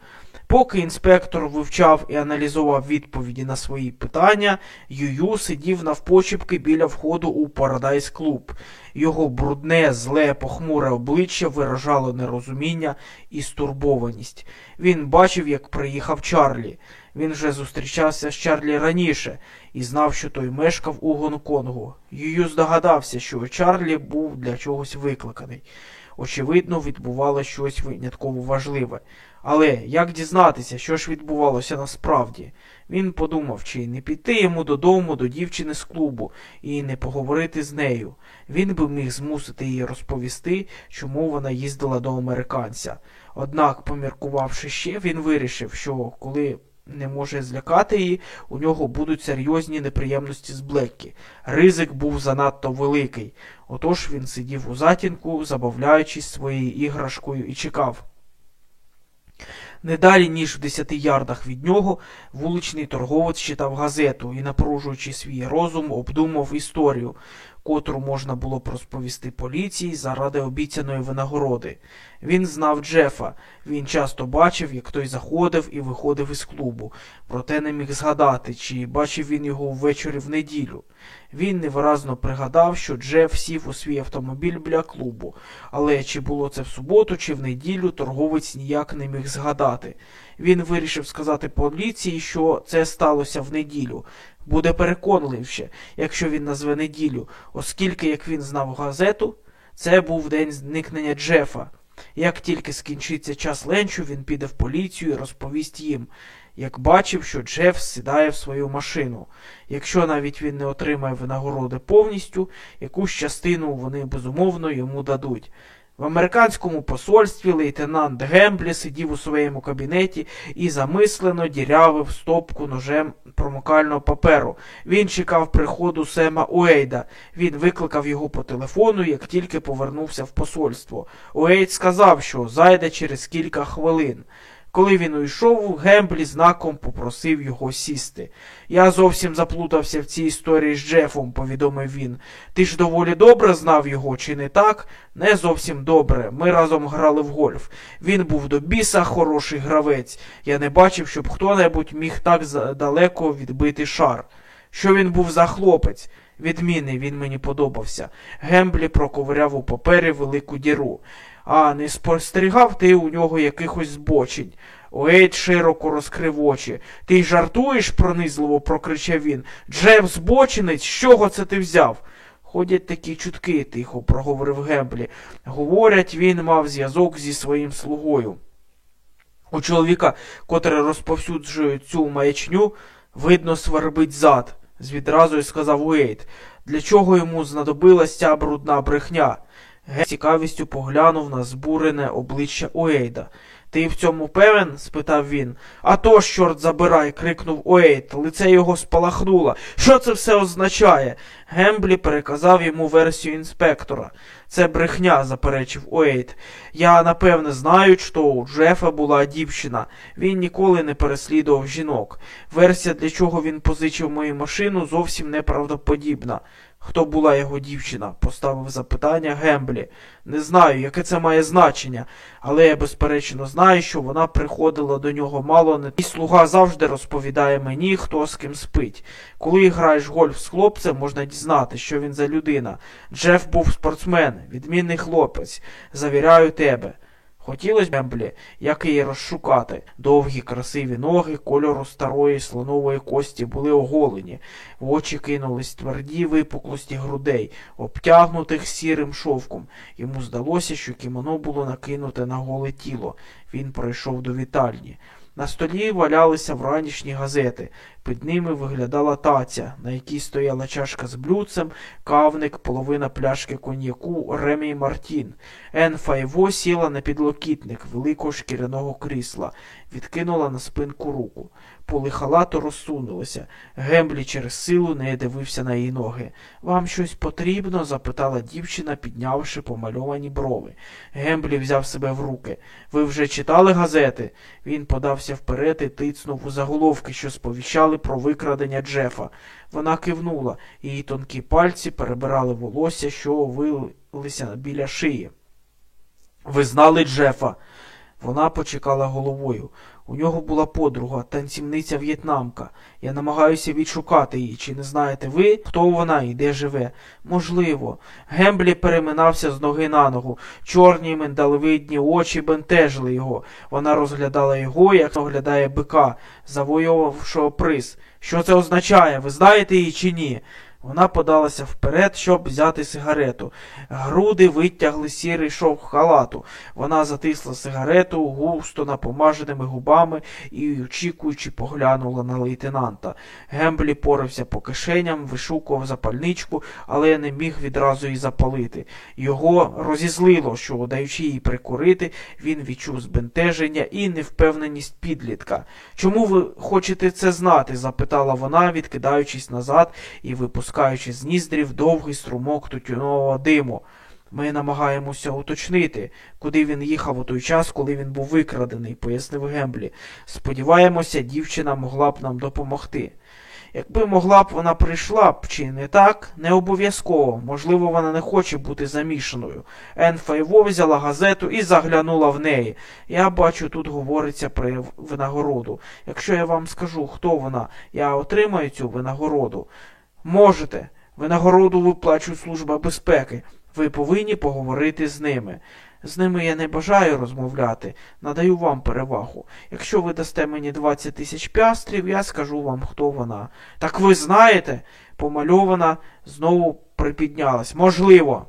A: Поки інспектор вивчав і аналізував відповіді на свої питання, Юю сидів навпочіпки біля входу у Парадайс Клуб. Його брудне, зле, похмуре обличчя виражало нерозуміння і стурбованість. Він бачив, як приїхав Чарлі. Він вже зустрічався з Чарлі раніше і знав, що той мешкав у Гонконгу. Юю здогадався, що Чарлі був для чогось викликаний. Очевидно, відбувалося щось винятково важливе. Але як дізнатися, що ж відбувалося насправді? Він подумав, чи не піти йому додому до дівчини з клубу і не поговорити з нею. Він би міг змусити її розповісти, чому вона їздила до американця. Однак, поміркувавши ще, він вирішив, що коли не може злякати її, у нього будуть серйозні неприємності з Блеккі. Ризик був занадто великий. Отож він сидів у затінку, забавляючись своєю іграшкою, і чекав. Не далі, ніж в десяти ярдах від нього, вуличний торговець читав газету і, напружуючи свій розум, обдумав історію, котру можна було б розповісти поліції заради обіцяної винагороди. Він знав Джефа, він часто бачив, як той заходив і виходив із клубу, проте не міг згадати, чи бачив він його ввечері в неділю. Він невиразно пригадав, що Джеф сів у свій автомобіль біля клубу, але чи було це в суботу, чи в неділю, торговець ніяк не міг згадати. Він вирішив сказати поліції, що це сталося в неділю. Буде переконливіше, якщо він назве неділю, оскільки, як він знав газету, це був день зникнення Джефа. Як тільки скінчиться час ленчу, він піде в поліцію і розповість їм, як бачив, що Джеф сідає в свою машину. Якщо навіть він не отримає винагороди повністю, якусь частину вони безумовно йому дадуть. В американському посольстві лейтенант Гемблі сидів у своєму кабінеті і замислено дірявив стопку ножем промокального паперу. Він чекав приходу Сема Уейда. Він викликав його по телефону, як тільки повернувся в посольство. Уейд сказав, що зайде через кілька хвилин. Коли він уйшов, Гемблі знаком попросив його сісти. Я зовсім заплутався в цій історії з Джефом, повідомив він. Ти ж доволі добре знав його, чи не так? Не зовсім добре. Ми разом грали в гольф. Він був до біса хороший гравець. Я не бачив, щоб хто-небудь міг так далеко відбити шар. Що він був за хлопець? Відмінний він мені подобався. Гемблі проковиряв у папері велику діру. А не спостерігав ти у нього якихось збочень. Уейд широко розкрив очі. Ти й жартуєш, пронизливо прокричав він. Джеф збочинець, з чого це ти взяв? Ходять такі чутки, тихо проговорив Гемблі. Говорять, він мав зв'язок зі своїм слугою. У чоловіка, котрий розповсюджує цю маячню, видно, свербить зад, відразу сказав Уейт. Для чого йому знадобилась ця брудна брехня? Ген цікавістю поглянув на збурене обличчя Уейда. Ти в цьому певен? спитав він. «А то чорт забирай, крикнув Уейт. Лице його спалахнуло. Що це все означає? Гемблі переказав йому версію інспектора. Це брехня, заперечив Уейт. Я напевне знаю, що у Джефа була дівчина. Він ніколи не переслідував жінок. Версія, для чого він позичив мою машину, зовсім неправдоподібна. Хто була його дівчина? поставив запитання Гемблі. Не знаю, яке це має значення, але я безперечно знаю, що вона приходила до нього мало не і слуга завжди розповідає мені, хто з ким спить. Коли граєш гольф з хлопцем, можна дізнати, що він за людина. Джеф був спортсмен, відмінний хлопець. Завіряю тебе. Хотілося б, блі, як її розшукати. Довгі, красиві ноги кольору старої слонової кості були оголені, в очі кинулись тверді випуклості грудей, обтягнутих сірим шовком. Йому здалося, що кімоно було накинуте на голе тіло. Він пройшов до вітальні. На столі валялися вранішні газети. Під ними виглядала таця, на якій стояла чашка з блюдцем, кавник, половина пляшки коньяку, Ремій Мартін. Ен Файво сіла на підлокітник великого шкіряного крісла, відкинула на спинку руку. Поли халату розсунулося. Гемблі через силу не дивився на її ноги. Вам щось потрібно? запитала дівчина, піднявши помальовані брови. Гемблі взяв себе в руки. Ви вже читали газети? Він подався вперед і тицнув у заголовки, що сповіщали про викрадення Джефа. Вона кивнула, її тонкі пальці перебирали волосся, що вилися біля шиї. Ви знали Джефа? Вона почекала головою. У нього була подруга, танцівниця в'єтнамка. Я намагаюся відшукати її. Чи не знаєте ви, хто вона і де живе? Можливо. Гемблі переминався з ноги на ногу. Чорні миндалевидні очі бентежили його. Вона розглядала його, як оглядає бика, завойовавшого приз. Що це означає? Ви знаєте її чи ні? Вона подалася вперед, щоб взяти сигарету. Груди витягли сірий шов халату. Вона затисла сигарету густо напомаженими губами і, очікуючи, поглянула на лейтенанта. Гемблі порився по кишеням, вишукував запальничку, але не міг відразу її запалити. Його розізлило, що, даючи їй прикурити, він відчув збентеження і невпевненість підлітка. Чому ви хочете це знати? запитала вона, відкидаючись назад і випускаючи випускаючи з ніздрів довгий струмок тютюнового диму. Ми намагаємося уточнити, куди він їхав у той час, коли він був викрадений, пояснив Гемблі. Сподіваємося, дівчина могла б нам допомогти. Якби могла б вона прийшла б, чи не так, не обов'язково, можливо, вона не хоче бути замішаною. Ен Файво взяла газету і заглянула в неї. Я бачу, тут говориться про винагороду. Якщо я вам скажу, хто вона, я отримаю цю винагороду. Можете. Винагороду виплачує Служба безпеки. Ви повинні поговорити з ними. З ними я не бажаю розмовляти, надаю вам перевагу. Якщо ви дасте мені 20 тисяч пястрів, я скажу вам, хто вона. Так ви знаєте, помальована знову припіднялась. Можливо.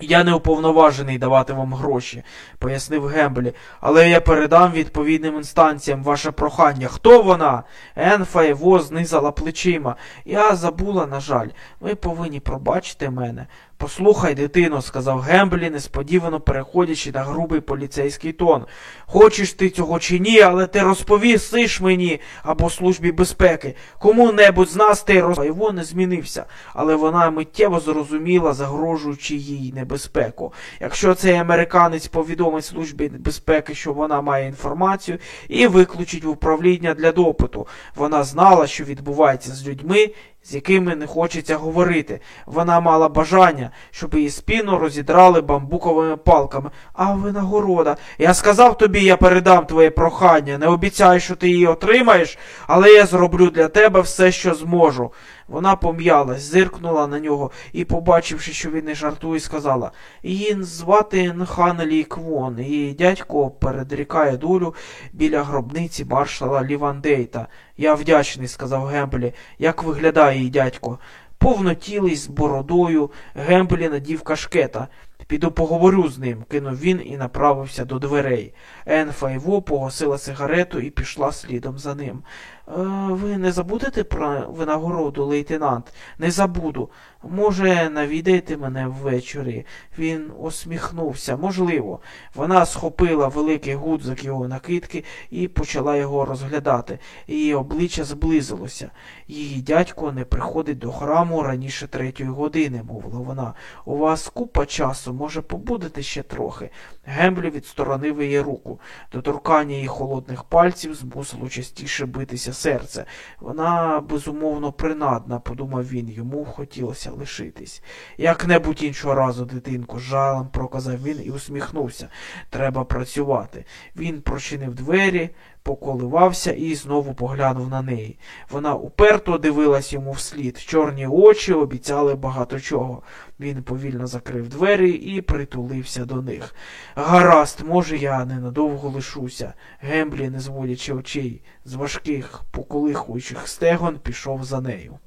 A: Я не уповноважений давати вам гроші, пояснив Гемблі, але я передам відповідним інстанціям ваше прохання. Хто вона? Енфа його знизала плечима. Я забула, на жаль, ви повинні пробачити мене. Послухай, дитино, сказав Гемблі, несподівано переходячи на грубий поліцейський тон. Хочеш ти цього чи ні, але ти розповісиш мені або службі безпеки. Кому-небудь з нас ти роз... Не змінився, але вона миттєво зрозуміла, загрожуючи їй небезпеку. Якщо цей американець повідомить службі безпеки, що вона має інформацію, і виключить в управління для допиту, вона знала, що відбувається з людьми з якими не хочеться говорити. Вона мала бажання, щоб її спину розідрали бамбуковими палками. А винагорода. Я сказав тобі, я передам твоє прохання. Не обіцяй, що ти її отримаєш, але я зроблю для тебе все, що зможу. Вона пом'ялась, зиркнула на нього і, побачивши, що він не жартує, сказала Її звати Нханелі Квон, її дядько передрікає долю біля гробниці маршала Лівандейта. Я вдячний, сказав Гемблі, як виглядає її дядько. Повнотілий з бородою, Гемблі надів кашкета. Піду поговорю з ним, кинув він і направився до дверей. Ен Файво погасила сигарету і пішла слідом за ним. «Е, ви не забудете про винагороду, лейтенант? Не забуду. Може, навідайте мене ввечері. Він усміхнувся. Можливо. Вона схопила великий гудзик його накидки і почала його розглядати. Її обличчя зблизилося. Її дядько не приходить до храму раніше третьої години, мовила вона. У вас купа часу, може, побудете ще трохи. Гемблі відсторонив її руку. Доторкання її холодних пальців змусило частіше битися серце. Вона безумовно принадна, подумав він, йому хотілося лишитись. Як-небудь іншого разу, дитинку, з жалем проказав він і усміхнувся. Треба працювати. Він прочинив двері, поколивався і знову поглянув на неї. Вона уперто дивилась йому вслід. Чорні очі обіцяли багато чого. Він повільно закрив двері і притулився до них. Гаразд, може, я ненадовго лишуся. Гемблі, не зводячи очей, з важких, поколихуючих стегон, пішов за нею.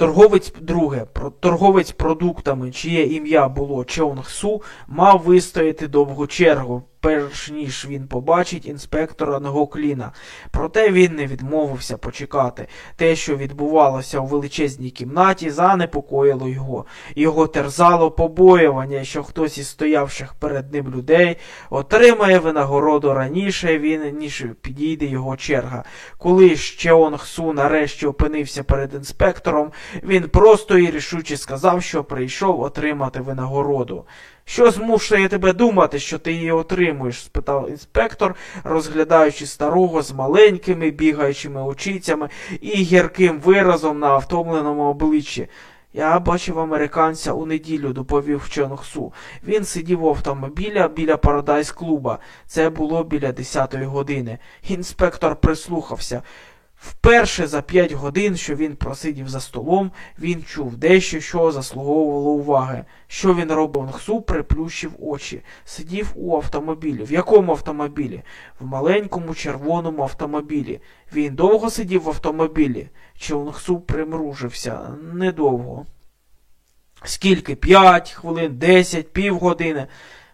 A: Торговець друге, торговець продуктами, чиє ім'я було Чонг Су, мав вистояти довгу чергу, перш ніж він побачить інспектора Нгокліна. Проте він не відмовився почекати. Те, що відбувалося у величезній кімнаті, занепокоїло його. Його терзало побоювання, що хтось із стоявших перед ним людей отримає винагороду раніше, він, ніж підійде його черга. Коли ще Су нарешті опинився перед інспектором, він просто і рішуче сказав, що прийшов отримати винагороду. Що змушує тебе думати, що ти її отримуєш? спитав інспектор, розглядаючи старого з маленькими бігаючими очицями і гірким виразом на втомленому обличчі. Я бачив американця у неділю, доповів Чонгсу. Він сидів у автомобіля біля Парадайз клуба. Це було біля десятої години. Інспектор прислухався. Вперше за п'ять годин, що він просидів за столом, він чув дещо, що заслуговувало уваги. Що він робив? Нхсу приплющив очі. Сидів у автомобілі. В якому автомобілі? В маленькому червоному автомобілі. Він довго сидів в автомобілі. Чи Чонгсу примружився. Недовго. Скільки? П'ять хвилин, десять, півгодини,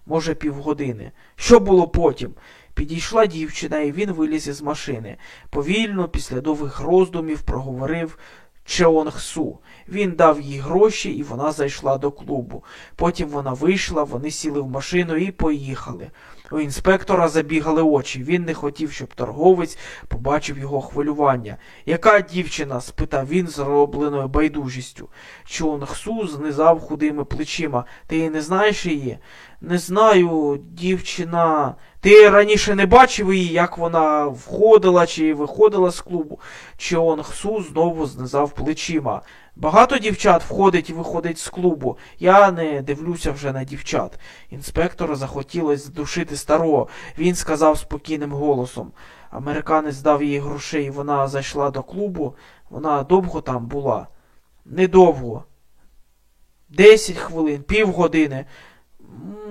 A: може, півгодини. Що було потім? Підійшла дівчина, і він виліз із машини. Повільно, після довгих роздумів, проговорив Чеонг Су. Він дав їй гроші, і вона зайшла до клубу. Потім вона вийшла, вони сіли в машину і поїхали. У інспектора забігали очі. Він не хотів, щоб торговець побачив його хвилювання. Яка дівчина? спитав він зробленою байдужістю. Чонг Су знизав худими плечима. Ти не знаєш її? Не знаю, дівчина. Ти раніше не бачив її, як вона входила чи виходила з клубу. Чонг Су знову знизав плечима. Багато дівчат входить і виходить з клубу. Я не дивлюся вже на дівчат. Інспектору захотілося здушити старого. Він сказав спокійним голосом. Американець дав їй грошей, і вона зайшла до клубу. Вона довго там була. Недовго. Десять хвилин, півгодини,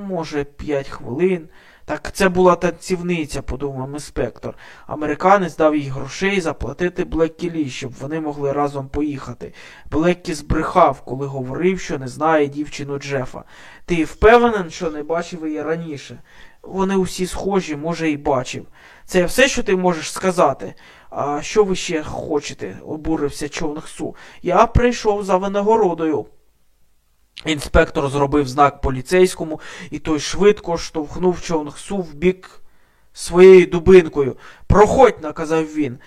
A: може, п'ять хвилин. Так це була танцівниця, подумав інспектор. Американець дав їй грошей заплатити Блеккі щоб вони могли разом поїхати. Блеккі збрехав, коли говорив, що не знає дівчину Джефа. Ти впевнений, що не бачив її раніше? Вони усі схожі, може, і бачив. Це все, що ти можеш сказати. А що ви ще хочете? обурився Чонг-Су. Я прийшов за винагородою. Інспектор зробив знак поліцейському, і той швидко штовхнув Чонгсу в бік своєю дубинкою. Проходь, наказав він.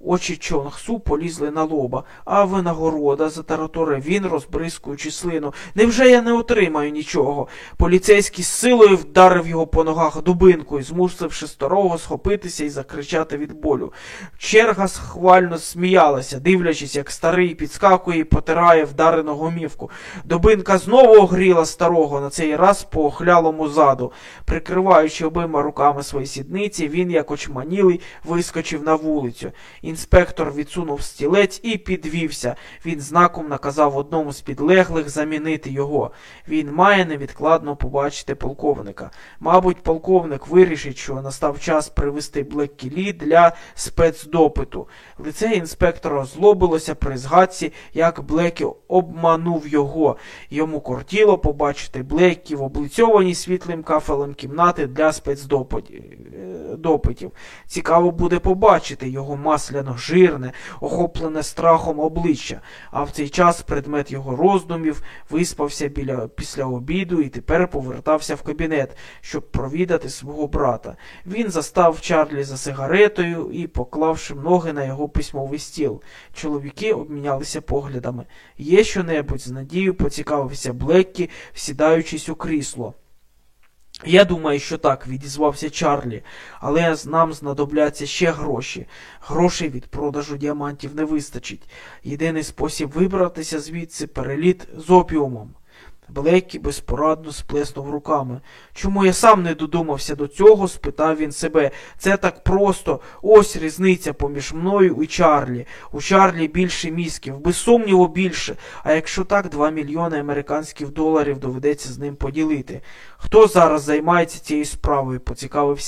A: Очі Чонгсу полізли на лоба, а винагорода затараторив він, розбризкуючи слину. Невже я не отримаю нічого? Поліцейський з силою вдарив його по ногах дубинкою, змусивши старого схопитися і закричати від болю. Черга схвально сміялася, дивлячись, як старий підскакує і потирає вдарену гомівку. Дубинка знову огріла старого, на цей раз по охлялому заду. Прикриваючи обима руками свої сідниці, він, як очманілий, вискочив на вулицю. Інспектор відсунув стілець і підвівся. Він знаком наказав одному з підлеглих замінити його. Він має невідкладно побачити полковника. Мабуть, полковник вирішить, що настав час привести Блеккі Лі для спецдопиту. Лице інспектора злобилося при згадці, як Блекі обманув його. Йому кортіло побачити Блеккі в облицьованій світлим кафелем кімнати для спецдопитів. Цікаво буде побачити його масляно-жирне, охоплене страхом обличчя, а в цей час предмет його роздумів виспався біля, після обіду і тепер повертався в кабінет, щоб провідати свого брата. Він застав Чарлі за сигаретою і, поклавши ноги на його письмовий стіл. Чоловіки обмінялися поглядами. Є що-небудь з надією поцікавився Блеккі, сідаючись у крісло. Я думаю, що так, відізвався Чарлі, але нам знадобляться ще гроші. Грошей від продажу діамантів не вистачить. Єдиний спосіб вибратися звідси переліт з опіумом. Блекі безпорадно сплеснув руками. Чому я сам не додумався до цього? спитав він себе. Це так просто. Ось різниця поміж мною і Чарлі. У Чарлі більше мізків, без сумніву більше. А якщо так, два мільйони американських доларів доведеться з ним поділити. Хто зараз займається цією справою? поцікавився